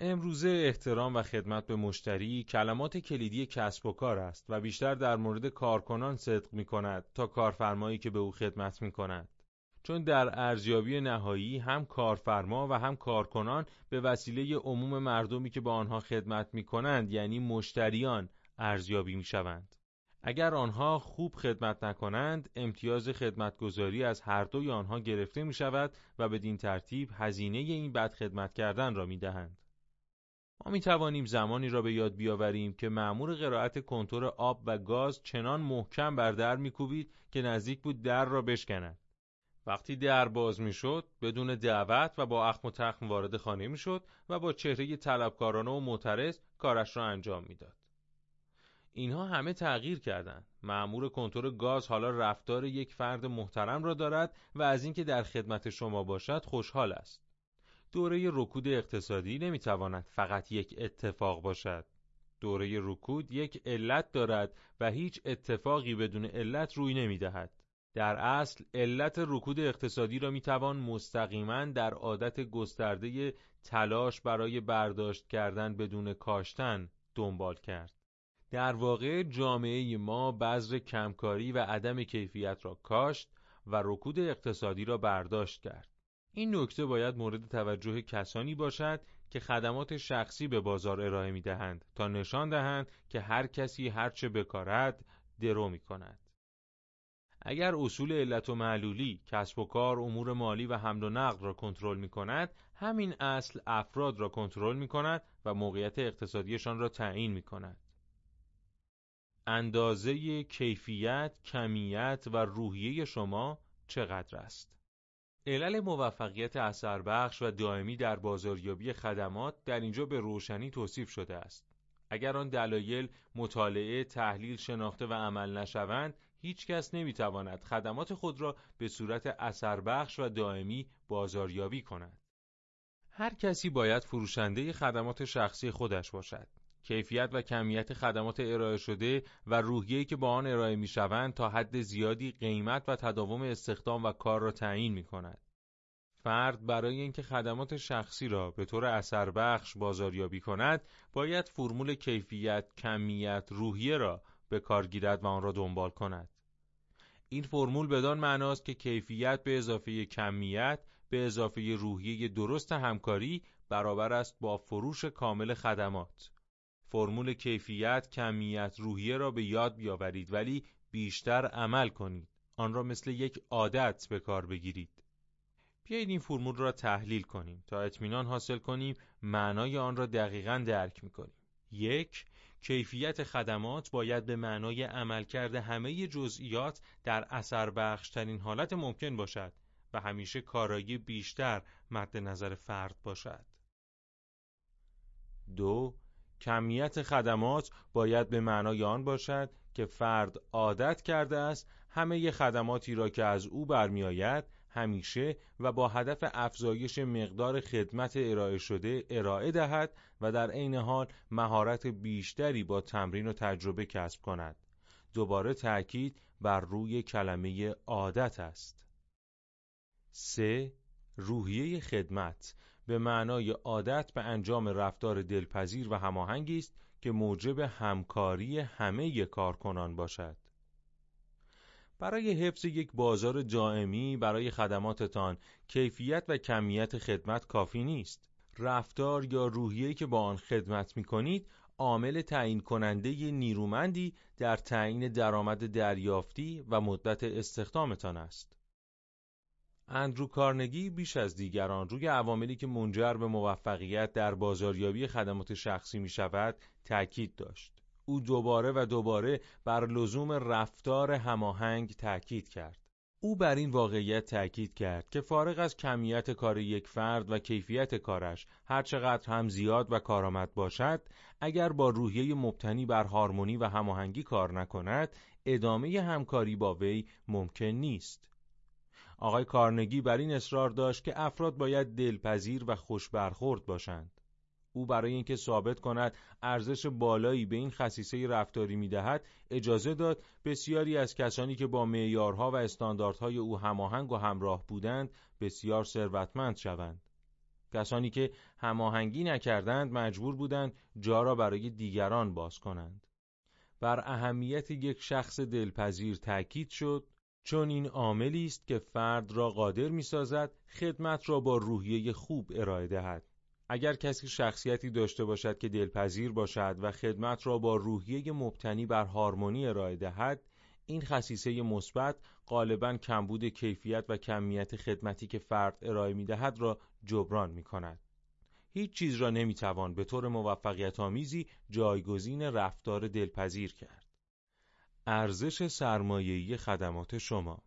امروزه احترام و خدمت به مشتری کلمات کلیدی کسب و کار است و بیشتر در مورد کارکنان صدق می کند تا کارفرمایی که به او خدمت می کند. چون در ارزیابی نهایی هم کارفرما و هم کارکنان به وسیله عموم مردمی که با آنها خدمت می کنند یعنی مشتریان ارزیابی می شوند. اگر آنها خوب خدمت نکنند امتیاز خدمتگذاری از هر دوی آنها گرفته می شود و بدین ترتیب هزینه این بد خدمت کردن را می دهند. ما می توانیم زمانی را به یاد بیاوریم که مأمور قرائت کنتور آب و گاز چنان محکم بر در میکوبید که نزدیک بود در را بشکند. وقتی در باز می‌شد بدون دعوت و با اخم و تخم وارد خانه می‌شد و با چهره طلبکارانه و معترض کارش را انجام می‌داد. اینها همه تغییر کردند. مأمور کنتور گاز حالا رفتار یک فرد محترم را دارد و از اینکه در خدمت شما باشد خوشحال است. دوره رکود اقتصادی نمی‌تواند فقط یک اتفاق باشد. دوره رکود یک علت دارد و هیچ اتفاقی بدون علت روی نمی‌دهد. در اصل علت رکود اقتصادی را می‌توان مستقیما در عادت گسترده تلاش برای برداشت کردن بدون کاشتن دنبال کرد. در واقع جامعه ما بذر کمکاری و عدم کیفیت را کاشت و رکود اقتصادی را برداشت کرد. این نکته باید مورد توجه کسانی باشد که خدمات شخصی به بازار ارائه می دهند تا نشان دهند که هر کسی هرچه بکارد درو می کند. اگر اصول علت و معلولی کسب و کار امور مالی و حمل و نقل را کنترل می کند همین اصل افراد را کنترل می کند و موقعیت اقتصادیشان را تعیین می کند اندازه کیفیت، کمیت و روحیه شما چقدر است؟ علل موفقیت اثر بخش و دائمی در بازاریابی خدمات در اینجا به روشنی توصیف شده است. اگر آن دلایل مطالعه، تحلیل، شناخته و عمل نشوند، هیچ کس نمی‌تواند خدمات خود را به صورت اثر بخش و دائمی بازاریابی کند. هر کسی باید فروشنده خدمات شخصی خودش باشد. کیفیت و کمیت خدمات ارائه شده و روحیه‌ای که با آن ارائه می‌شوند تا حد زیادی قیمت و تداوم استخدام و کار را تعیین می‌کند. فرد برای اینکه خدمات شخصی را به طور اثر بخش بازاریابی کند، باید فرمول کیفیت، کمیت، روحیه را به کار گیرد و آن را دنبال کند. این فرمول بدان معناست که کیفیت به اضافه کمیت به اضافه روحیه درست همکاری برابر است با فروش کامل خدمات. فرمول کیفیت، کمیت، روحیه را به یاد بیاورید ولی بیشتر عمل کنید. آن را مثل یک عادت به کار بگیرید. بیایید این فرمول را تحلیل کنیم تا اطمینان حاصل کنیم معنای آن را دقیقا درک می‌کنیم. یک کیفیت خدمات باید به معنای عملکرد همه جزئیات در اثر بخشترین حالت ممکن باشد و همیشه کارایی بیشتر مد نظر فرد باشد. دو کمیت خدمات باید به معنای آن باشد که فرد عادت کرده است همه خدماتی را که از او برمیآید همیشه و با هدف افزایش مقدار خدمت ارائه شده ارائه دهد و در عین حال مهارت بیشتری با تمرین و تجربه کسب کند. دوباره تأکید بر روی کلمه عادت است. 3. روحیه خدمت به معنای عادت به انجام رفتار دلپذیر و هماهنگی است که موجب همکاری همه کارکنان باشد. برای حفظ یک بازار دائمی برای خدماتتان کیفیت و کمیت خدمت کافی نیست. رفتار یا روحیه‌ای که با آن خدمت می کنید عامل تعیین کننده نیرومندی در تعیین درآمد دریافتی و مدت استخدامتان است. اندرو کارنگی بیش از دیگران روی عواملی که منجر به موفقیت در بازاریابی خدمات شخصی می شود تأکید داشت. او دوباره و دوباره بر لزوم رفتار هماهنگ تأکید کرد. او بر این واقعیت تأکید کرد که فارغ از کمیت کار یک فرد و کیفیت کارش هرچقدر هم زیاد و کارآمد باشد اگر با روحیه مبتنی بر هارمونی و هماهنگی کار نکند ادامه همکاری با وی ممکن نیست آقای کارنگی بر این اصرار داشت که افراد باید دلپذیر و خوش برخورد باشند. او برای اینکه ثابت کند ارزش بالایی به این خصیصه رفتاری می‌دهد اجازه داد بسیاری از کسانی که با معیارها و استانداردهای او هماهنگ و همراه بودند بسیار ثروتمند شوند. کسانی که هماهنگی نکردند مجبور بودند جا را برای دیگران باز کنند. بر اهمیت یک شخص دلپذیر تأکید شد چون این عاملی است که فرد را قادر می‌سازد خدمت را با روحیه خوب ارائه دهد. اگر کسی شخصیتی داشته باشد که دلپذیر باشد و خدمت را با روحیه مبتنی بر هارمونی ارائه دهد این خصیصه مثبت غالبا کمبود کیفیت و کمیت خدمتی که فرد ارائه می‌دهد را جبران می‌کند. هیچ چیز را نمی‌توان به طور موفقیت آمیزی جایگزین رفتار دلپذیر کرد. ارزش سرمایه‌ای خدمات شما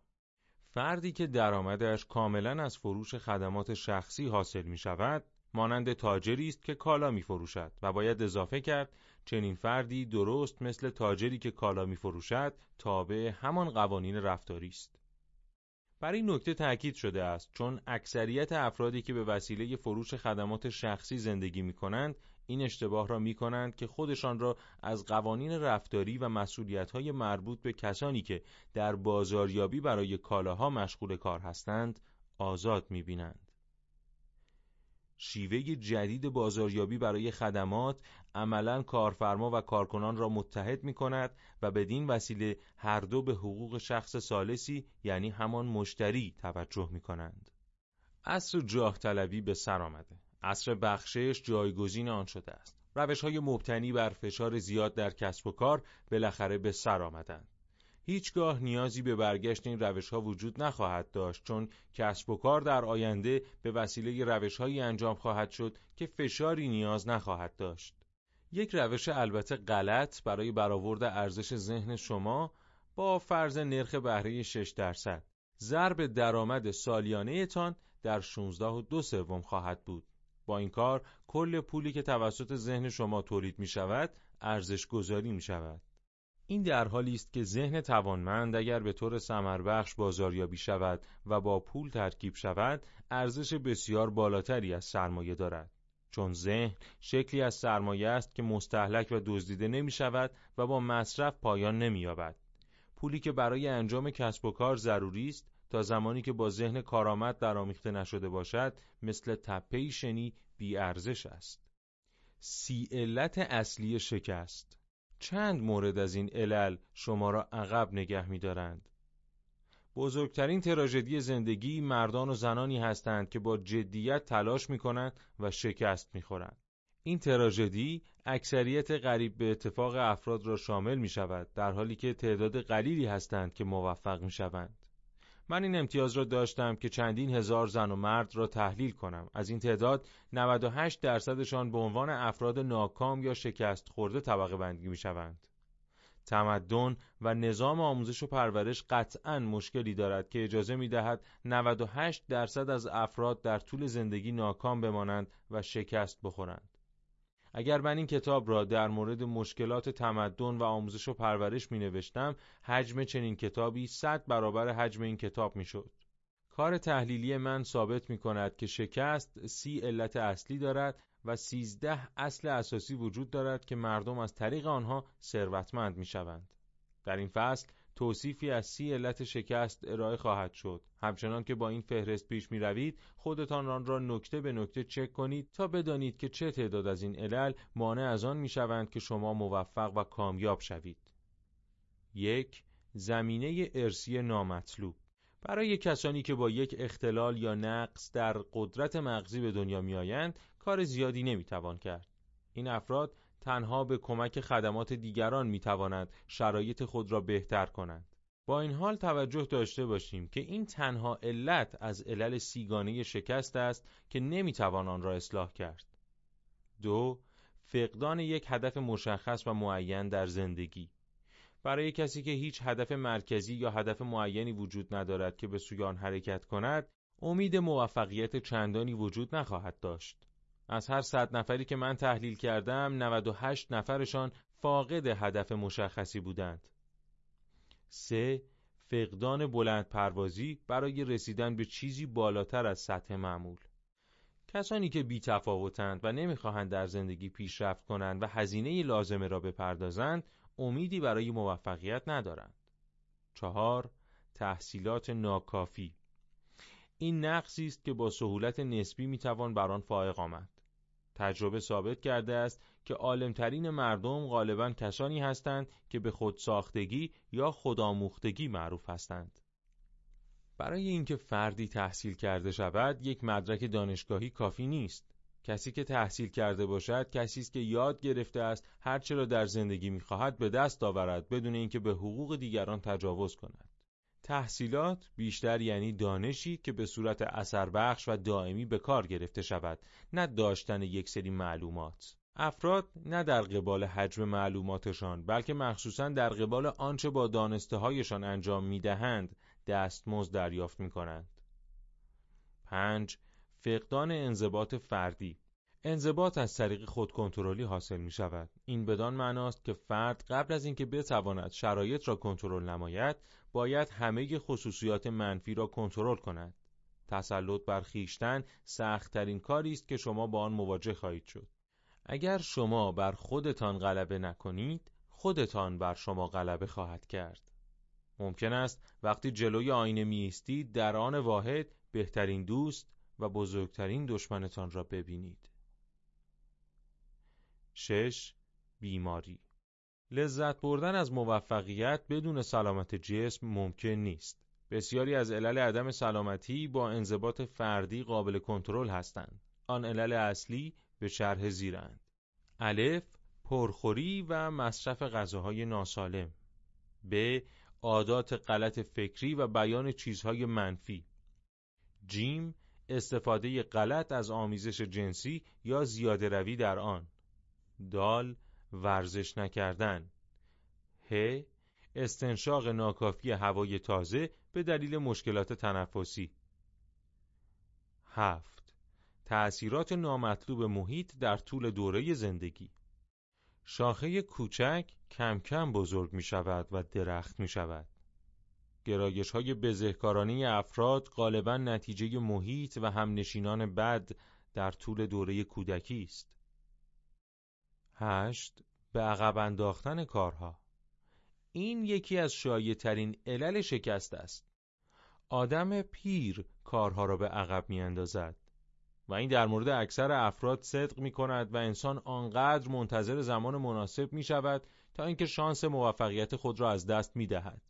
فردی که درآمدش کاملا از فروش خدمات شخصی حاصل می شود مانند تاجری است که کالا می فروشد و باید اضافه کرد چنین فردی درست مثل تاجری که کالا می فروشد تابع همان قوانین رفتاری است بر این نکته تاکید شده است چون اکثریت افرادی که به وسیله فروش خدمات شخصی زندگی می کنند این اشتباه را می کنند که خودشان را از قوانین رفتاری و مسئولیت‌های مربوط به کسانی که در بازاریابی برای کالاها مشغول کار هستند آزاد می بینند. شیوه جدید بازاریابی برای خدمات عملا کارفرما و کارکنان را متحد می کند و بدین وسیله هر دو به حقوق شخص سالسی یعنی همان مشتری توجه می کنند. عصر جاه طلبی به سر آمده. عصر بخشش جایگزین آن شده است. روش های مبتنی بر فشار زیاد در کسب و کار بالاخره به سر آمدند. هیچگاه نیازی به برگشت این روش ها وجود نخواهد داشت چون کسب و کار در آینده به وسیله روش هایی انجام خواهد شد که فشاری نیاز نخواهد داشت. یک روش البته غلط برای برآورد ارزش ذهن شما با فرض نرخ بهره 6 درصد ضرب درآمد سالیانه تان در 16 و دو سوم خواهد بود. با این کار کل پولی که توسط ذهن شما تولید می شود ارزش گذاری می شود. این در حالی است که ذهن توانمند اگر به طور سمربخش بازاریابی شود و با پول ترکیب شود ارزش بسیار بالاتری از سرمایه دارد. چون ذهن شکلی از سرمایه است که مستحلک و دزدیده نمی شود و با مصرف پایان نمی یابد. پولی که برای انجام کسب و کار ضروری است تا زمانی که با ذهن کارآمد درآمیخته نشده باشد مثل تپه شنی بی ارزش است. سی علت اصلی شکست چند مورد از این علل شما را عقب نگه می دارند. بزرگترین تراژدی زندگی مردان و زنانی هستند که با جدیت تلاش می کنند و شکست می خورند. این تراژدی اکثریت قریب به اتفاق افراد را شامل می شود در حالی که تعداد قلیلی هستند که موفق می شوند. من این امتیاز را داشتم که چندین هزار زن و مرد را تحلیل کنم. از این تعداد 98 درصدشان به عنوان افراد ناکام یا شکست خورده طبقه بندی می شوند. تمدن و نظام آموزش و پرورش قطعا مشکلی دارد که اجازه می دهد 98 درصد از افراد در طول زندگی ناکام بمانند و شکست بخورند. اگر من این کتاب را در مورد مشکلات تمدن و آموزش و پرورش می نوشتم حجم چنین کتابی صد برابر حجم این کتاب می شد. کار تحلیلی من ثابت می کند که شکست سی علت اصلی دارد و سیزده اصل اساسی وجود دارد که مردم از طریق آنها ثروتمند می شوند. در این فصل توصیفی از سی علت شکست ارائه خواهد شد. همچنان که با این فهرست پیش می روید خودتان آن را نکته به نکته چک کنید تا بدانید که چه تعداد از این علل مانع از آن می شوند که شما موفق و کامیاب شوید. یک زمینه ارسی نامطلوب. برای کسانی که با یک اختلال یا نقص در قدرت مغزی به دنیا می آیند کار زیادی نمی توان کرد. این افراد تنها به کمک خدمات دیگران می توانند شرایط خود را بهتر کنند. با این حال توجه داشته باشیم که این تنها علت از علل سیگانه شکست است که نمی‌توان آن را اصلاح کرد. دو فقدان یک هدف مشخص و معین در زندگی برای کسی که هیچ هدف مرکزی یا هدف معینی وجود ندارد که به سوی آن حرکت کند امید موفقیت چندانی وجود نخواهد داشت از هر صد نفری که من تحلیل کردم 98 نفرشان فاقد هدف مشخصی بودند. 3. فقدان بلند پروازی برای رسیدن به چیزی بالاتر از سطح معمول. کسانی که بی تفاوتند و نمی‌خواهند در زندگی پیشرفت کنند و هزینه لازمه را بپردازند، امیدی برای موفقیت ندارند. 4. تحصیلات ناکافی این نقصی است که با سهولت نسبی می‌توان بر آن فائق آمد. تجربه ثابت کرده است که عالمترین مردم غالبا کسانی هستند که به خودساختگی یا خودآموختگی معروف هستند. برای اینکه فردی تحصیل کرده شود، یک مدرک دانشگاهی کافی نیست. کسی که تحصیل کرده باشد کسی است که یاد گرفته است هر را در زندگی می‌خواهد به دست آورد بدون اینکه به حقوق دیگران تجاوز کند. تحصیلات بیشتر یعنی دانشی که به صورت اثر بخش و دائمی به کار گرفته شود نه داشتن یک سری معلومات افراد نه در قبال حجم معلوماتشان بلکه مخصوصا در قبال آنچه با دانسته هایشان انجام می دهند دستمزد دریافت می کنند. 5. فقدان انضباط فردی انضباط از طریق خودکنترلی حاصل می شود. این بدان معناست که فرد قبل از اینکه بتواند شرایط را کنترل نماید، باید همه خصوصیات منفی را کنترل کند. تسلط بر خیشتن سختترین کاری است که شما با آن مواجه خواهید شد. اگر شما بر خودتان غلبه نکنید، خودتان بر شما غلبه خواهد کرد. ممکن است وقتی جلوی آینه می در آن واحد بهترین دوست و بزرگترین دشمنتان را ببینید. 6. بیماری لذت بردن از موفقیت بدون سلامت جسم ممکن نیست. بسیاری از علل عدم سلامتی با انضباط فردی قابل کنترل هستند. آن علل اصلی به شرح زیرند الف پرخوری و مصرف غذاهای ناسالم ب عادات غلط فکری و بیان چیزهای منفی جیم استفاده غلط از آمیزش جنسی یا زیاده روی در آن دال ورزش نکردن. ه استنشاق ناکافی هوای تازه به دلیل مشکلات تنفسی. هفت. تأثیرات نامطلوب محیط در طول دوره زندگی. شاخه کوچک کم کم بزرگ می شود و درخت می شود. گرایش های بزهکارانی افراد غالبا نتیجه محیط و همنشینان بد در طول دوره کودکی است. هشت به عقب انداختن کارها این یکی از شایع ترین علل شکست است. آدم پیر کارها را به عقب می اندازد. و این در مورد اکثر افراد صدق می کند و انسان آنقدر منتظر زمان مناسب می شود تا اینکه شانس موفقیت خود را از دست می دهد.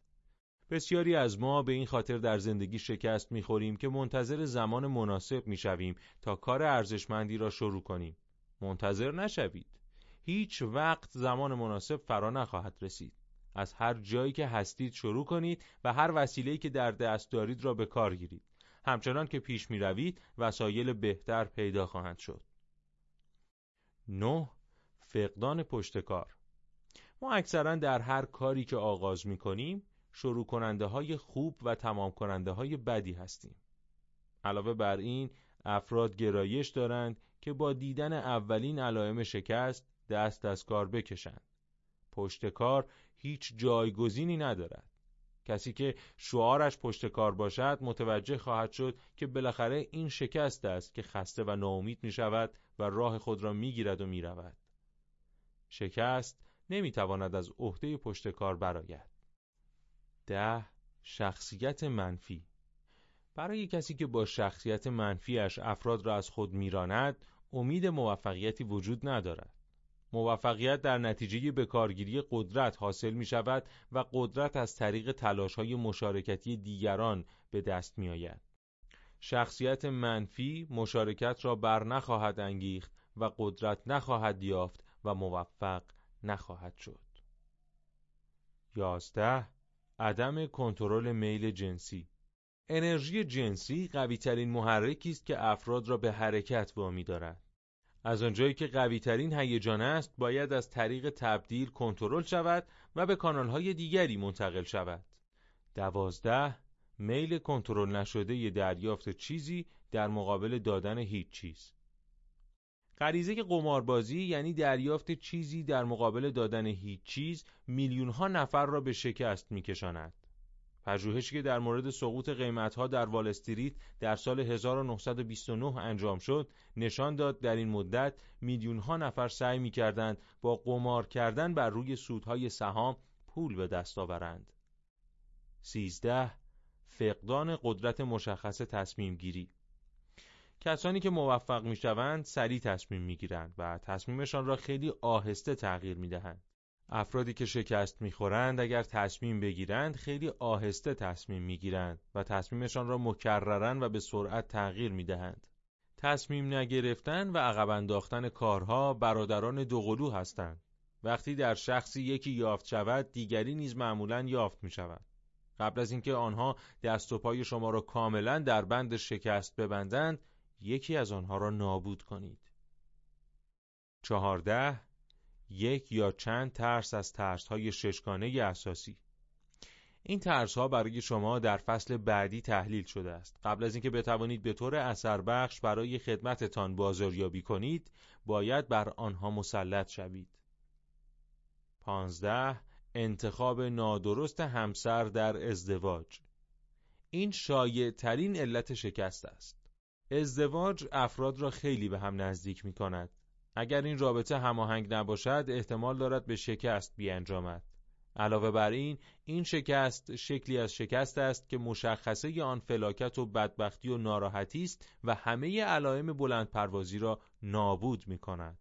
بسیاری از ما به این خاطر در زندگی شکست می خوریم که منتظر زمان مناسب می شویم تا کار ارزشمندی را شروع کنیم. منتظر نشوید. هیچ وقت زمان مناسب فرا نخواهد رسید. از هر جایی که هستید شروع کنید و هر وسیله‌ای که در دست دارید را به کار گیرید. همچنان که پیش می روید وسایل بهتر پیدا خواهند شد. 9. فقدان پشتکار ما اکثرا در هر کاری که آغاز می کنیم شروع کننده های خوب و تمام کننده های بدی هستیم. علاوه بر این افراد گرایش دارند که با دیدن اولین علائم شکست دست از کار بکشند. پشتکار هیچ جایگزینی ندارد. کسی که شعارش پشت کار باشد متوجه خواهد شد که بالاخره این شکست است که خسته و ناامید می شود و راه خود را می گیرد و می رود. شکست نمی تواند از عهده پشت کار برآید. ده شخصیت منفی برای کسی که با شخصیت منفیش افراد را از خود میراند امید موفقیتی وجود ندارد. موفقیت در نتیجه بکارگیری قدرت حاصل می شود و قدرت از طریق تلاش های مشارکتی دیگران به دست می آید. شخصیت منفی مشارکت را بر نخواهد انگیخت و قدرت نخواهد یافت و موفق نخواهد شد. یازده عدم کنترل میل جنسی انرژی جنسی قویترین محرکی است که افراد را به حرکت وامی دارد. از آنجایی که قوی ترین هیجان است باید از طریق تبدیل کنترل شود و به کانالهای دیگری منتقل شود. دوازده میل کنترل نشده دریافت چیزی در مقابل دادن هیچ چیز. غریزه قماربازی یعنی دریافت چیزی در مقابل دادن هیچ چیز میلیون ها نفر را به شکست میکشاند. پژوهشی که در مورد سقوط قیمتها در وال استریت در سال 1929 انجام شد نشان داد در این مدت میلیون ها نفر سعی می کردند با قمار کردن بر روی سودهای سهام پول به دست آورند. 13. فقدان قدرت مشخص تصمیم گیری کسانی که موفق می شوند سریع تصمیم می گیرند و تصمیمشان را خیلی آهسته تغییر می دهند. افرادی که شکست می‌خورند اگر تصمیم بگیرند خیلی آهسته تصمیم می‌گیرند و تصمیمشان را مکررن و به سرعت تغییر می‌دهند. تصمیم نگرفتن و عقب انداختن کارها برادران دوقلو هستند. وقتی در شخصی یکی یافت شود دیگری نیز معمولا یافت می شود. قبل از اینکه آنها دست و پای شما را کاملا در بند شکست ببندند یکی از آنها را نابود کنید. چهارده یک یا چند ترس از ترس های ششگانه اساسی این ترس ها برای شما در فصل بعدی تحلیل شده است. قبل از اینکه بتوانید به طور اثر بخش برای خدمتتان بازاریابی کنید باید بر آنها مسلط شوید. پانزده انتخاب نادرست همسر در ازدواج. این شایع ترین علت شکست است. ازدواج افراد را خیلی به هم نزدیک می کند اگر این رابطه هماهنگ نباشد احتمال دارد به شکست بیانجامد علاوه بر این این شکست شکلی از شکست است که مشخصه آن فلاکت و بدبختی و ناراحتی است و همه علائم بلند پروازی را نابود می کند.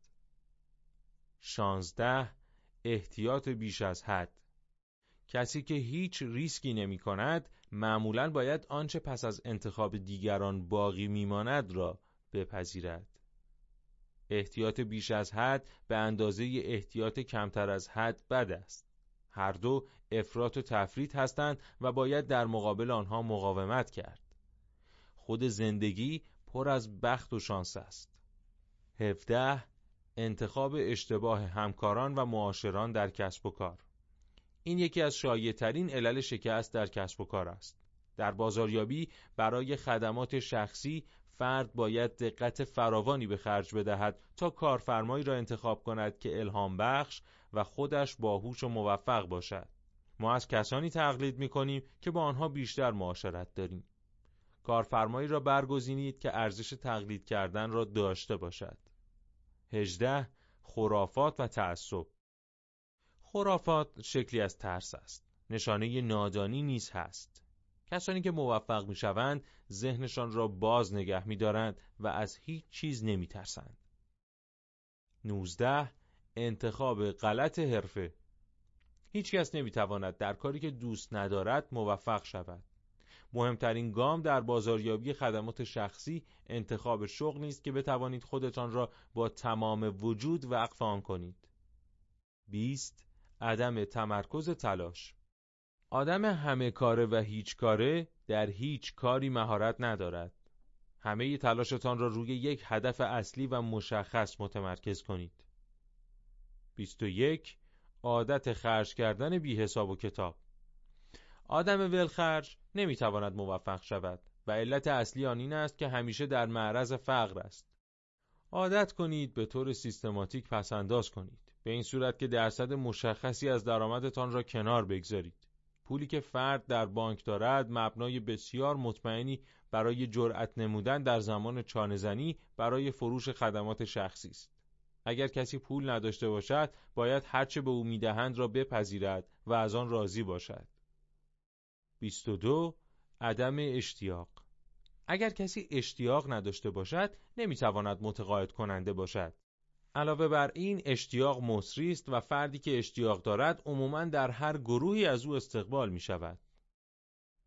16 احتیاط بیش از حد کسی که هیچ ریسکی نمی کند معمولا باید آنچه پس از انتخاب دیگران باقی میماند را بپذیرد. احتیاط بیش از حد به اندازه احتیاط کمتر از حد بد است. هر دو افراط و تفرید هستند و باید در مقابل آنها مقاومت کرد. خود زندگی پر از بخت و شانس است. 17 انتخاب اشتباه همکاران و معاشران در کسب و کار این یکی از شایع‌ترین علل شکست در کسب و کار است. در بازاریابی برای خدمات شخصی فرد باید دقت فراوانی به خرج بدهد تا کارفرمایی را انتخاب کند که الهام بخش و خودش باهوش و موفق باشد. ما از کسانی تقلید می کنیم که با آنها بیشتر معاشرت داریم. کارفرمایی را برگزینید که ارزش تقلید کردن را داشته باشد. 18 خرافات و تعصب خرافات شکلی از ترس است. نشانه نادانی نیز هست. کسانی که موفق می شوند ذهنشان را باز نگه می دارند و از هیچ چیز نمی ترسند. 19. انتخاب غلط حرفه هیچ کس نمی در کاری که دوست ندارد موفق شود. مهمترین گام در بازاریابی خدمات شخصی انتخاب شغل نیست که بتوانید خودتان را با تمام وجود وقف آن کنید. 20. عدم تمرکز تلاش آدم همه کاره و هیچ کاره در هیچ کاری مهارت ندارد. همه تلاشتان را روی یک هدف اصلی و مشخص متمرکز کنید. 21. عادت خرج کردن بی حساب و کتاب آدم ولخرج نمی‌تواند موفق شود و علت اصلی آن این است که همیشه در معرض فقر است. عادت کنید به طور سیستماتیک پسنداز کنید. به این صورت که درصد مشخصی از درآمدتان را کنار بگذارید. پولی که فرد در بانک دارد مبنای بسیار مطمئنی برای جرأت نمودن در زمان چانهزنی برای فروش خدمات شخصی است. اگر کسی پول نداشته باشد باید هرچه به او می‌دهند را بپذیرد و از آن راضی باشد. 22 عدم اشتیاق اگر کسی اشتیاق نداشته باشد نمی‌تواند متقاعد کننده باشد. علاوه بر این اشتیاق مصری است و فردی که اشتیاق دارد عموما در هر گروهی از او استقبال می شود.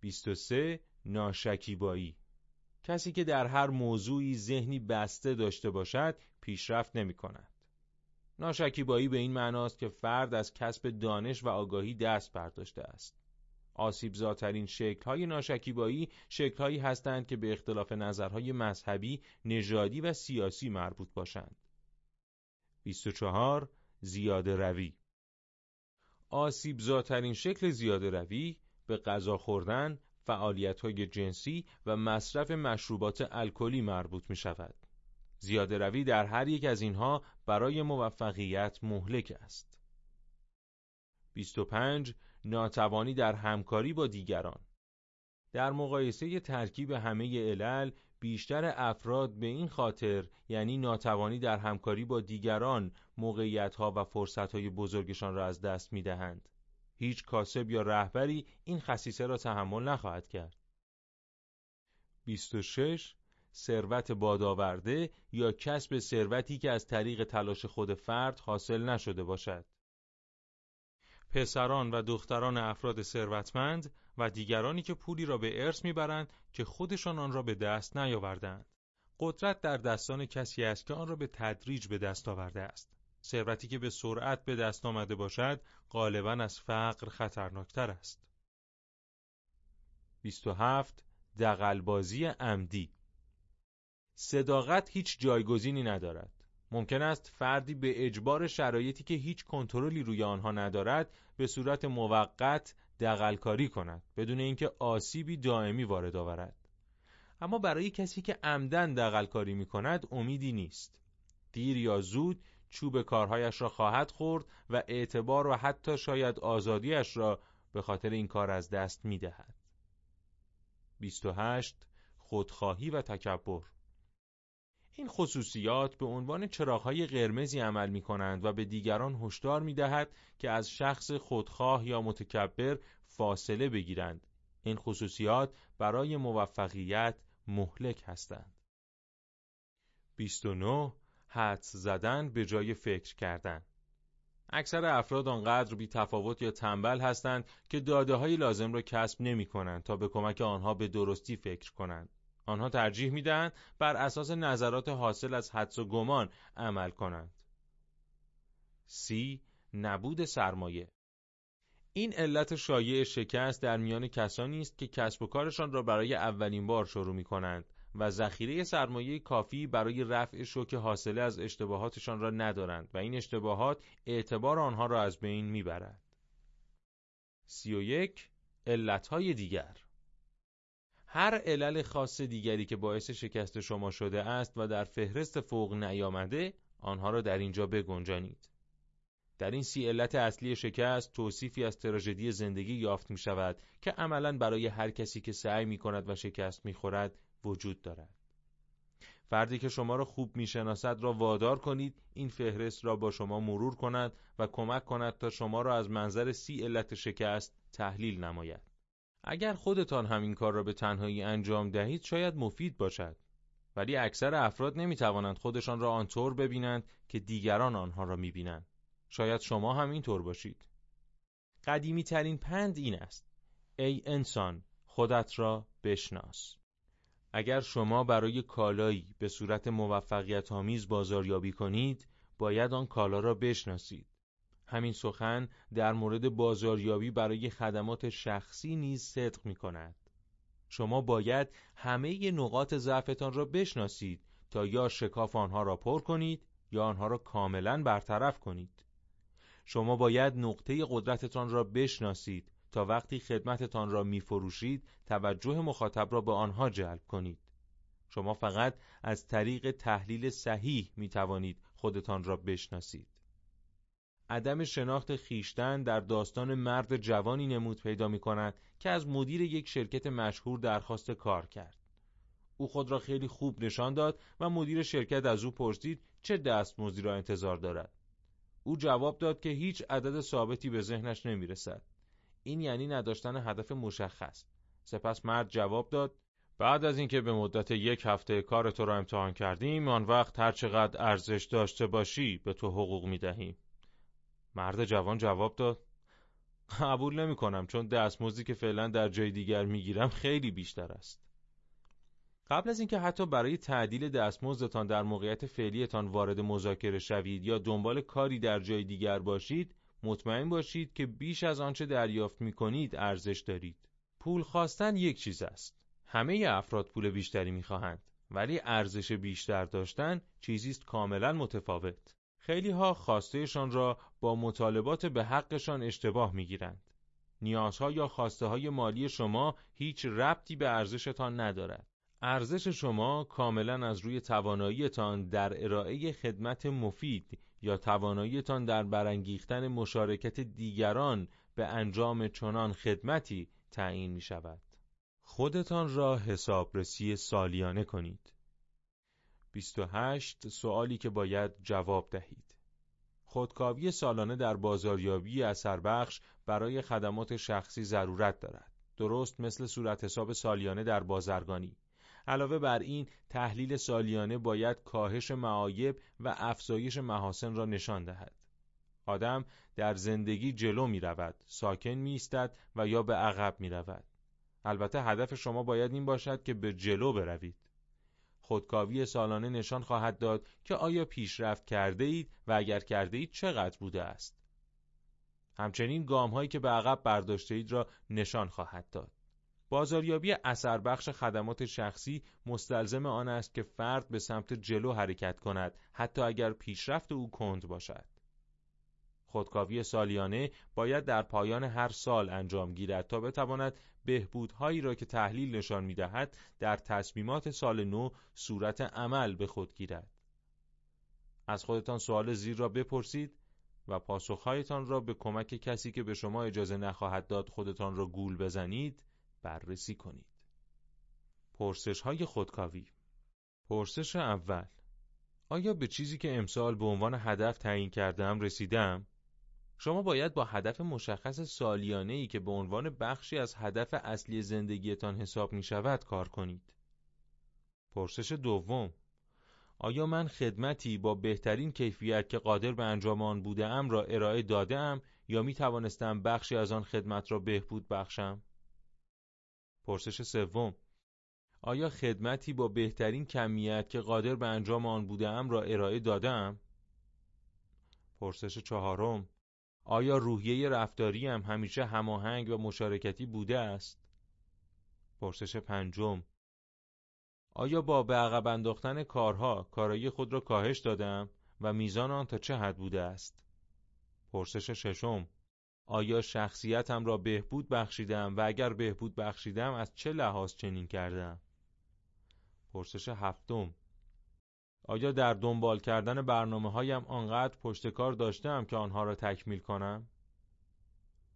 23 ناشکیبایی کسی که در هر موضوعی ذهنی بسته داشته باشد پیشرفت نمی کند. ناشکیبایی به این معناست که فرد از کسب دانش و آگاهی دست برداشته است. آسیب زاترین شکل‌های ناشکیبایی شکل‌هایی هستند که به اختلاف نظرهای مذهبی، نژادی و سیاسی مربوط باشند. 24 زیاده روی آسیب زاترین شکل زیاده روی به غذا خوردن، فعالیت های جنسی و مصرف مشروبات الکلی مربوط می شود. زیاده روی در هر یک از اینها برای موفقیت مهلک است. 25 ناتوانی در همکاری با دیگران در مقایسه ترکیب همه علل بیشتر افراد به این خاطر یعنی ناتوانی در همکاری با دیگران موقعیت‌ها و فرصت‌های بزرگشان را از دست می‌دهند. هیچ کاسب یا رهبری این خصیصه را تحمل نخواهد کرد. 26 ثروت بادآورده یا کسب ثروتی که از طریق تلاش خود فرد حاصل نشده باشد. پسران و دختران افراد ثروتمند و دیگرانی که پولی را به ارث می‌برند که خودشان آن را به دست نیاوردند. قدرت در دستان کسی است که آن را به تدریج به دست آورده است. ثروتی که به سرعت به دست آمده باشد غالبا از فقر خطرناکتر است. 27 دقلبازی عمدی صداقت هیچ جایگزینی ندارد. ممکن است فردی به اجبار شرایطی که هیچ کنترلی روی آنها ندارد به صورت موقت دقلکاری کند بدون اینکه آسیبی دائمی وارد آورد. اما برای کسی که عمدن دقلکاری می کند امیدی نیست. دیر یا زود چوب کارهایش را خواهد خورد و اعتبار و حتی شاید آزادیش را به خاطر این کار از دست می دهد 28 خودخواهی و تکبر این خصوصیات به عنوان چراغهای قرمزی عمل می کنند و به دیگران هشدار می دهد که از شخص خودخواه یا متکبر فاصله بگیرند. این خصوصیات برای موفقیت مهلک هستند. 29 حدس زدن به جای فکر کردن اکثر افراد آنقدر بی تفاوت یا تنبل هستند که داده های لازم را کسب نمی کنند تا به کمک آنها به درستی فکر کنند. آنها ترجیح می‌دهند بر اساس نظرات حاصل از حدس و گمان عمل کنند. C. نبود سرمایه این علت شایع شکست در میان کسانی است که کسب و کارشان را برای اولین بار شروع می کنند و ذخیره سرمایه کافی برای رفع شوک حاصله از اشتباهاتشان را ندارند و این اشتباهات اعتبار آنها را از بین می‌برد. سی و یک علتهای دیگر هر علل خاص دیگری که باعث شکست شما شده است و در فهرست فوق نیامده آنها را در اینجا بگنجانید. در این سی علت اصلی شکست توصیفی از تراژدی زندگی یافت می شود که عملا برای هر کسی که سعی می کند و شکست می خورد وجود دارد. فردی که شما را خوب می‌شناسد را وادار کنید این فهرست را با شما مرور کند و کمک کند تا شما را از منظر سی علت شکست تحلیل نماید. اگر خودتان همین کار را به تنهایی انجام دهید شاید مفید باشد. ولی اکثر افراد نمی توانند خودشان را آنطور ببینند که دیگران آنها را می بینند. شاید شما هم اینطور باشید. قدیمی ترین پند این است. ای انسان خودت را بشناس. اگر شما برای کالایی به صورت موفقیت آمیز بازاریابی کنید، باید آن کالا را بشناسید. همین سخن در مورد بازاریابی برای خدمات شخصی نیز صدق می کند. شما باید همه نقاط ضعفتان را بشناسید تا یا شکاف آنها را پر کنید یا آنها را کاملا برطرف کنید. شما باید نقطه قدرتتان را بشناسید تا وقتی خدمتتان را میفروشید توجه مخاطب را به آنها جلب کنید. شما فقط از طریق تحلیل صحیح می توانید خودتان را بشناسید. عدم شناخت خیشتن در داستان مرد جوانی نمود پیدا می کند که از مدیر یک شرکت مشهور درخواست کار کرد. او خود را خیلی خوب نشان داد و مدیر شرکت از او پرسید چه دستمزدی را انتظار دارد. او جواب داد که هیچ عدد ثابتی به ذهنش نمی رسد. این یعنی نداشتن هدف مشخص. سپس مرد جواب داد بعد از اینکه به مدت یک هفته کار تو را امتحان کردیم آن وقت هر چقدر ارزش داشته باشی به تو حقوق می دهیم. مرد جوان جواب داد قبول نمی کنم چون دستمزدی که فعلا در جای دیگر می گیرم خیلی بیشتر است. قبل از اینکه حتی برای تعدیل دستمزدتان در موقعیت فعلیتان وارد مذاکره شوید یا دنبال کاری در جای دیگر باشید مطمئن باشید که بیش از آنچه دریافت می کنید ارزش دارید. پول خواستن یک چیز است. همه افراد پول بیشتری می خواهند. ولی ارزش بیشتر داشتن چیزی است کاملا متفاوت. خیلی ها خواستهشان را با مطالبات به حقشان اشتباه می گیرند. نیازها یا خواسته های مالی شما هیچ ربطی به ارزشتان ندارد. ارزش شما کاملا از روی تواناییتان در ارائه خدمت مفید یا تواناییتان در برانگیختن مشارکت دیگران به انجام چنان خدمتی تعیین می شود. خودتان را حسابرسی سالیانه کنید. 28 سوالی که باید جواب دهید. خودکاوی سالانه در بازاریابی اثر بخش برای خدمات شخصی ضرورت دارد. درست مثل صورت حساب سالیانه در بازرگانی. علاوه بر این تحلیل سالیانه باید کاهش معایب و افزایش محاسن را نشان دهد. آدم در زندگی جلو می رود، ساکن می ایستد و یا به عقب می رود. البته هدف شما باید این باشد که به جلو بروید. خودکاوی سالانه نشان خواهد داد که آیا پیشرفت کرده اید و اگر کرده اید چقدر بوده است. همچنین گام هایی که به عقب برداشته اید را نشان خواهد داد. بازاریابی اثر بخش خدمات شخصی مستلزم آن است که فرد به سمت جلو حرکت کند حتی اگر پیشرفت او کند باشد. خودکاوی سالیانه باید در پایان هر سال انجام گیرد تا بتواند بهبودهایی را که تحلیل نشان می‌دهد در تصمیمات سال نو صورت عمل به خود گیرد. از خودتان سوال زیر را بپرسید و پاسخهایتان را به کمک کسی که به شما اجازه نخواهد داد خودتان را گول بزنید بررسی کنید. پرسش های خودکاوی پرسش اول آیا به چیزی که امسال به عنوان هدف تعیین کردم رسیدم؟ شما باید با هدف مشخص سالیانه ای که به عنوان بخشی از هدف اصلی زندگیتان حساب می شود کار کنید. پرسش دوم آیا من خدمتی با بهترین کیفیت که قادر به انجام آن بوده ام را ارائه داده ام یا می توانستم بخشی از آن خدمت را بهبود بخشم؟ پرسش سوم آیا خدمتی با بهترین کمیت که قادر به انجام آن بودم را ارائه دادم؟ پرسش چهارم آیا روحیه رفتاریم همیشه هماهنگ و مشارکتی بوده است؟ پرسش پنجم آیا با به عقب انداختن کارها کارایی خود را کاهش دادم و میزان آن تا چه حد بوده است؟ پرسش ششم آیا شخصیتم را بهبود بخشیدم و اگر بهبود بخشیدم از چه لحاظ چنین کردم؟ پرسش هفتم آیا در دنبال کردن برنامه هایم آنقدر پشتکار داشتم که آنها را تکمیل کنم؟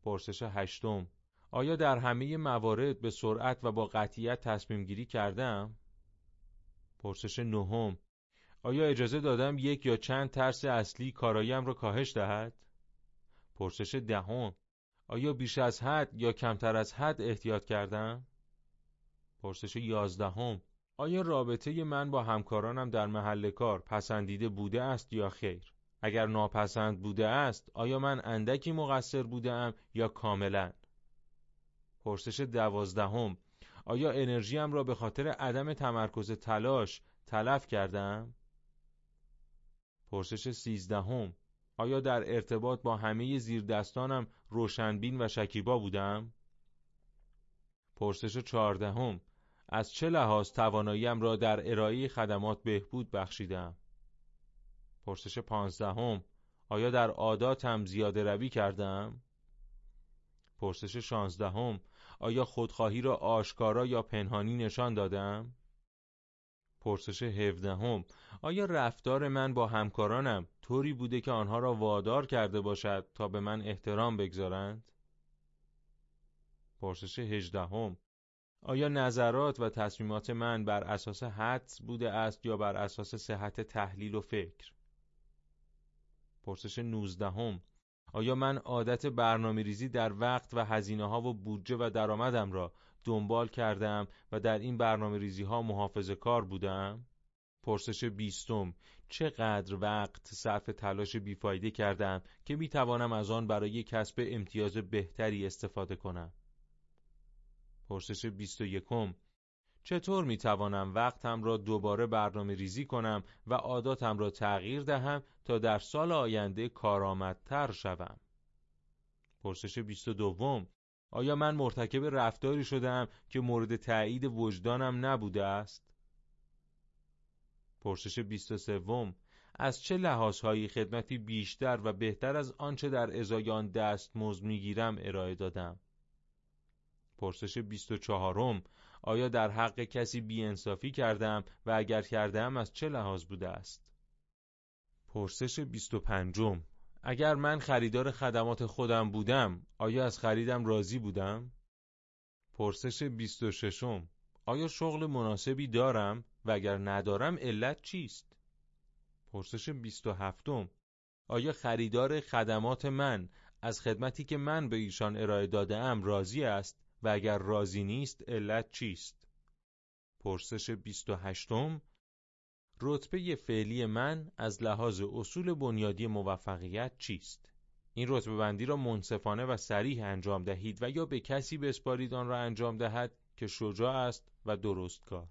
پرسش هشتم آیا در همه موارد به سرعت و با قطعیت تصمیم گیری کردم؟ پرسش نهم آیا اجازه دادم یک یا چند ترس اصلی کارایم را کاهش دهد؟ پرسش دهم آیا بیش از حد یا کمتر از حد احتیاط کردم؟ پرسش یازدهم آیا رابطه من با همکارانم در محل کار پسندیده بوده است یا خیر؟ اگر ناپسند بوده است آیا من اندکی مقصر بودم یا کاملا؟ پرسش دوازدهم آیا انرژیم را به خاطر عدم تمرکز تلاش تلف کردم؟ پرسش سیزدهم آیا در ارتباط با همه زیر دستانم روشنبین و شکیبا بودم؟ پرسش چهاردهم از چه لحاظ تواناییم را در ارائه خدمات بهبود بخشیدم؟ پرسش پانزدهم آیا در عاداتم زیاده روی کردم؟ پرسش شانزدهم آیا خودخواهی را آشکارا یا پنهانی نشان دادم؟ پرسش هفدهم آیا رفتار من با همکارانم طوری بوده که آنها را وادار کرده باشد تا به من احترام بگذارند؟ پرسش هجدهم آیا نظرات و تصمیمات من بر اساس حدس بوده است یا بر اساس صحت تحلیل و فکر؟ پرسش نوزدهم آیا من عادت برنامه ریزی در وقت و هزینه ها و بودجه و درآمدم را دنبال کردم و در این برنامه ریزی ها محافظ کار بودم؟ پرسش بیستم چقدر وقت صرف تلاش بیفایده کردم که می توانم از آن برای کسب امتیاز بهتری استفاده کنم؟ پرسش بیست و یکم چطور می توانم وقتم را دوباره برنامه ریزی کنم و عاداتم را تغییر دهم تا در سال آینده کارآمدتر شوم؟ پرسش بیست و دوم آیا من مرتکب رفتاری شدم که مورد تایید وجدانم نبوده است؟ پرسش بیست و سوم از چه لحاظهایی خدمتی بیشتر و بهتر از آنچه در ازای آن می می‌گیرم ارائه دادم؟ پرسش بیست و چهارم آیا در حق کسی بیانصافی کردم و اگر کردم از چه لحاظ بوده است؟ پرسش بیست و پنجم اگر من خریدار خدمات خودم بودم آیا از خریدم راضی بودم؟ پرسش بیست و ششم آیا شغل مناسبی دارم و اگر ندارم علت چیست؟ پرسش بیست و هفتم آیا خریدار خدمات من از خدمتی که من به ایشان ارائه داده ام راضی است و اگر راضی نیست علت چیست؟ پرسش بیست و هشتم رتبه فعلی من از لحاظ اصول بنیادی موفقیت چیست؟ این رتبه بندی را منصفانه و سریح انجام دهید و یا به کسی بسپارید آن را انجام دهد که شجاع است و درست کار.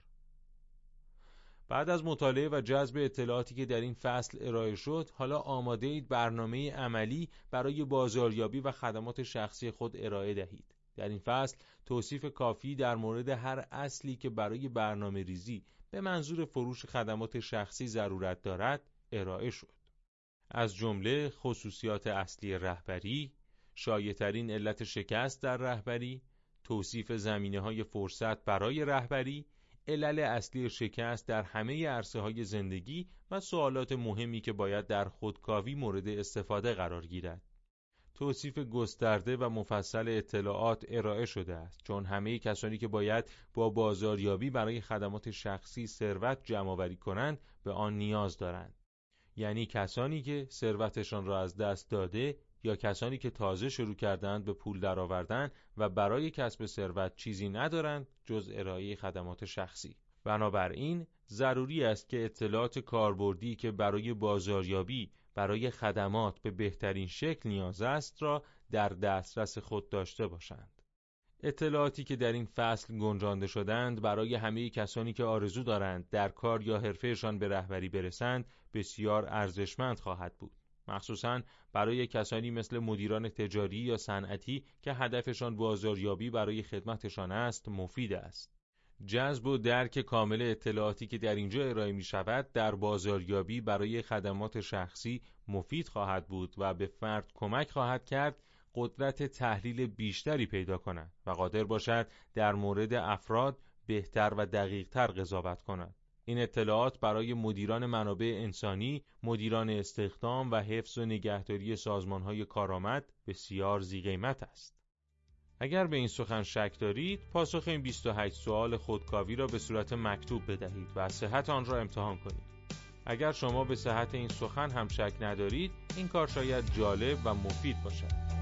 بعد از مطالعه و جذب اطلاعاتی که در این فصل ارائه شد، حالا آماده اید برنامه عملی برای بازاریابی و خدمات شخصی خود ارائه دهید. در این فصل توصیف کافی در مورد هر اصلی که برای برنامه ریزی به منظور فروش خدمات شخصی ضرورت دارد ارائه شد. از جمله خصوصیات اصلی رهبری، شایعترین علت شکست در رهبری، توصیف زمینه های فرصت برای رهبری، علل اصلی شکست در همه عرصه های زندگی و سوالات مهمی که باید در خودکاوی مورد استفاده قرار گیرد. توصیف گسترده و مفصل اطلاعات ارائه شده است. چون همه کسانی که باید با بازاریابی برای خدمات شخصی ثروت جمع کنند به آن نیاز دارند. یعنی کسانی که ثروتشان را از دست داده یا کسانی که تازه شروع کردند به پول درآوردن و برای کسب ثروت چیزی ندارند جز ارائه خدمات شخصی. بنابراین ضروری است که اطلاعات کاربردی که برای بازاریابی برای خدمات به بهترین شکل نیاز است را در دسترس خود داشته باشند. اطلاعاتی که در این فصل گنجانده شدند برای همه کسانی که آرزو دارند در کار یا حرفهشان به رهبری برسند بسیار ارزشمند خواهد بود. مخصوصا برای کسانی مثل مدیران تجاری یا صنعتی که هدفشان بازاریابی برای خدمتشان است مفید است. جذب و درک کامل اطلاعاتی که در اینجا ارائه می شود در بازاریابی برای خدمات شخصی مفید خواهد بود و به فرد کمک خواهد کرد قدرت تحلیل بیشتری پیدا کند و قادر باشد در مورد افراد بهتر و دقیقتر قضاوت کند. این اطلاعات برای مدیران منابع انسانی، مدیران استخدام و حفظ و نگهداری سازمانهای کارآمد بسیار زیقیمت است. اگر به این سخن شک دارید، پاسخ این 28 سوال خودکاوی را به صورت مکتوب بدهید و صحت آن را امتحان کنید. اگر شما به صحت این سخن هم شک ندارید، این کار شاید جالب و مفید باشد.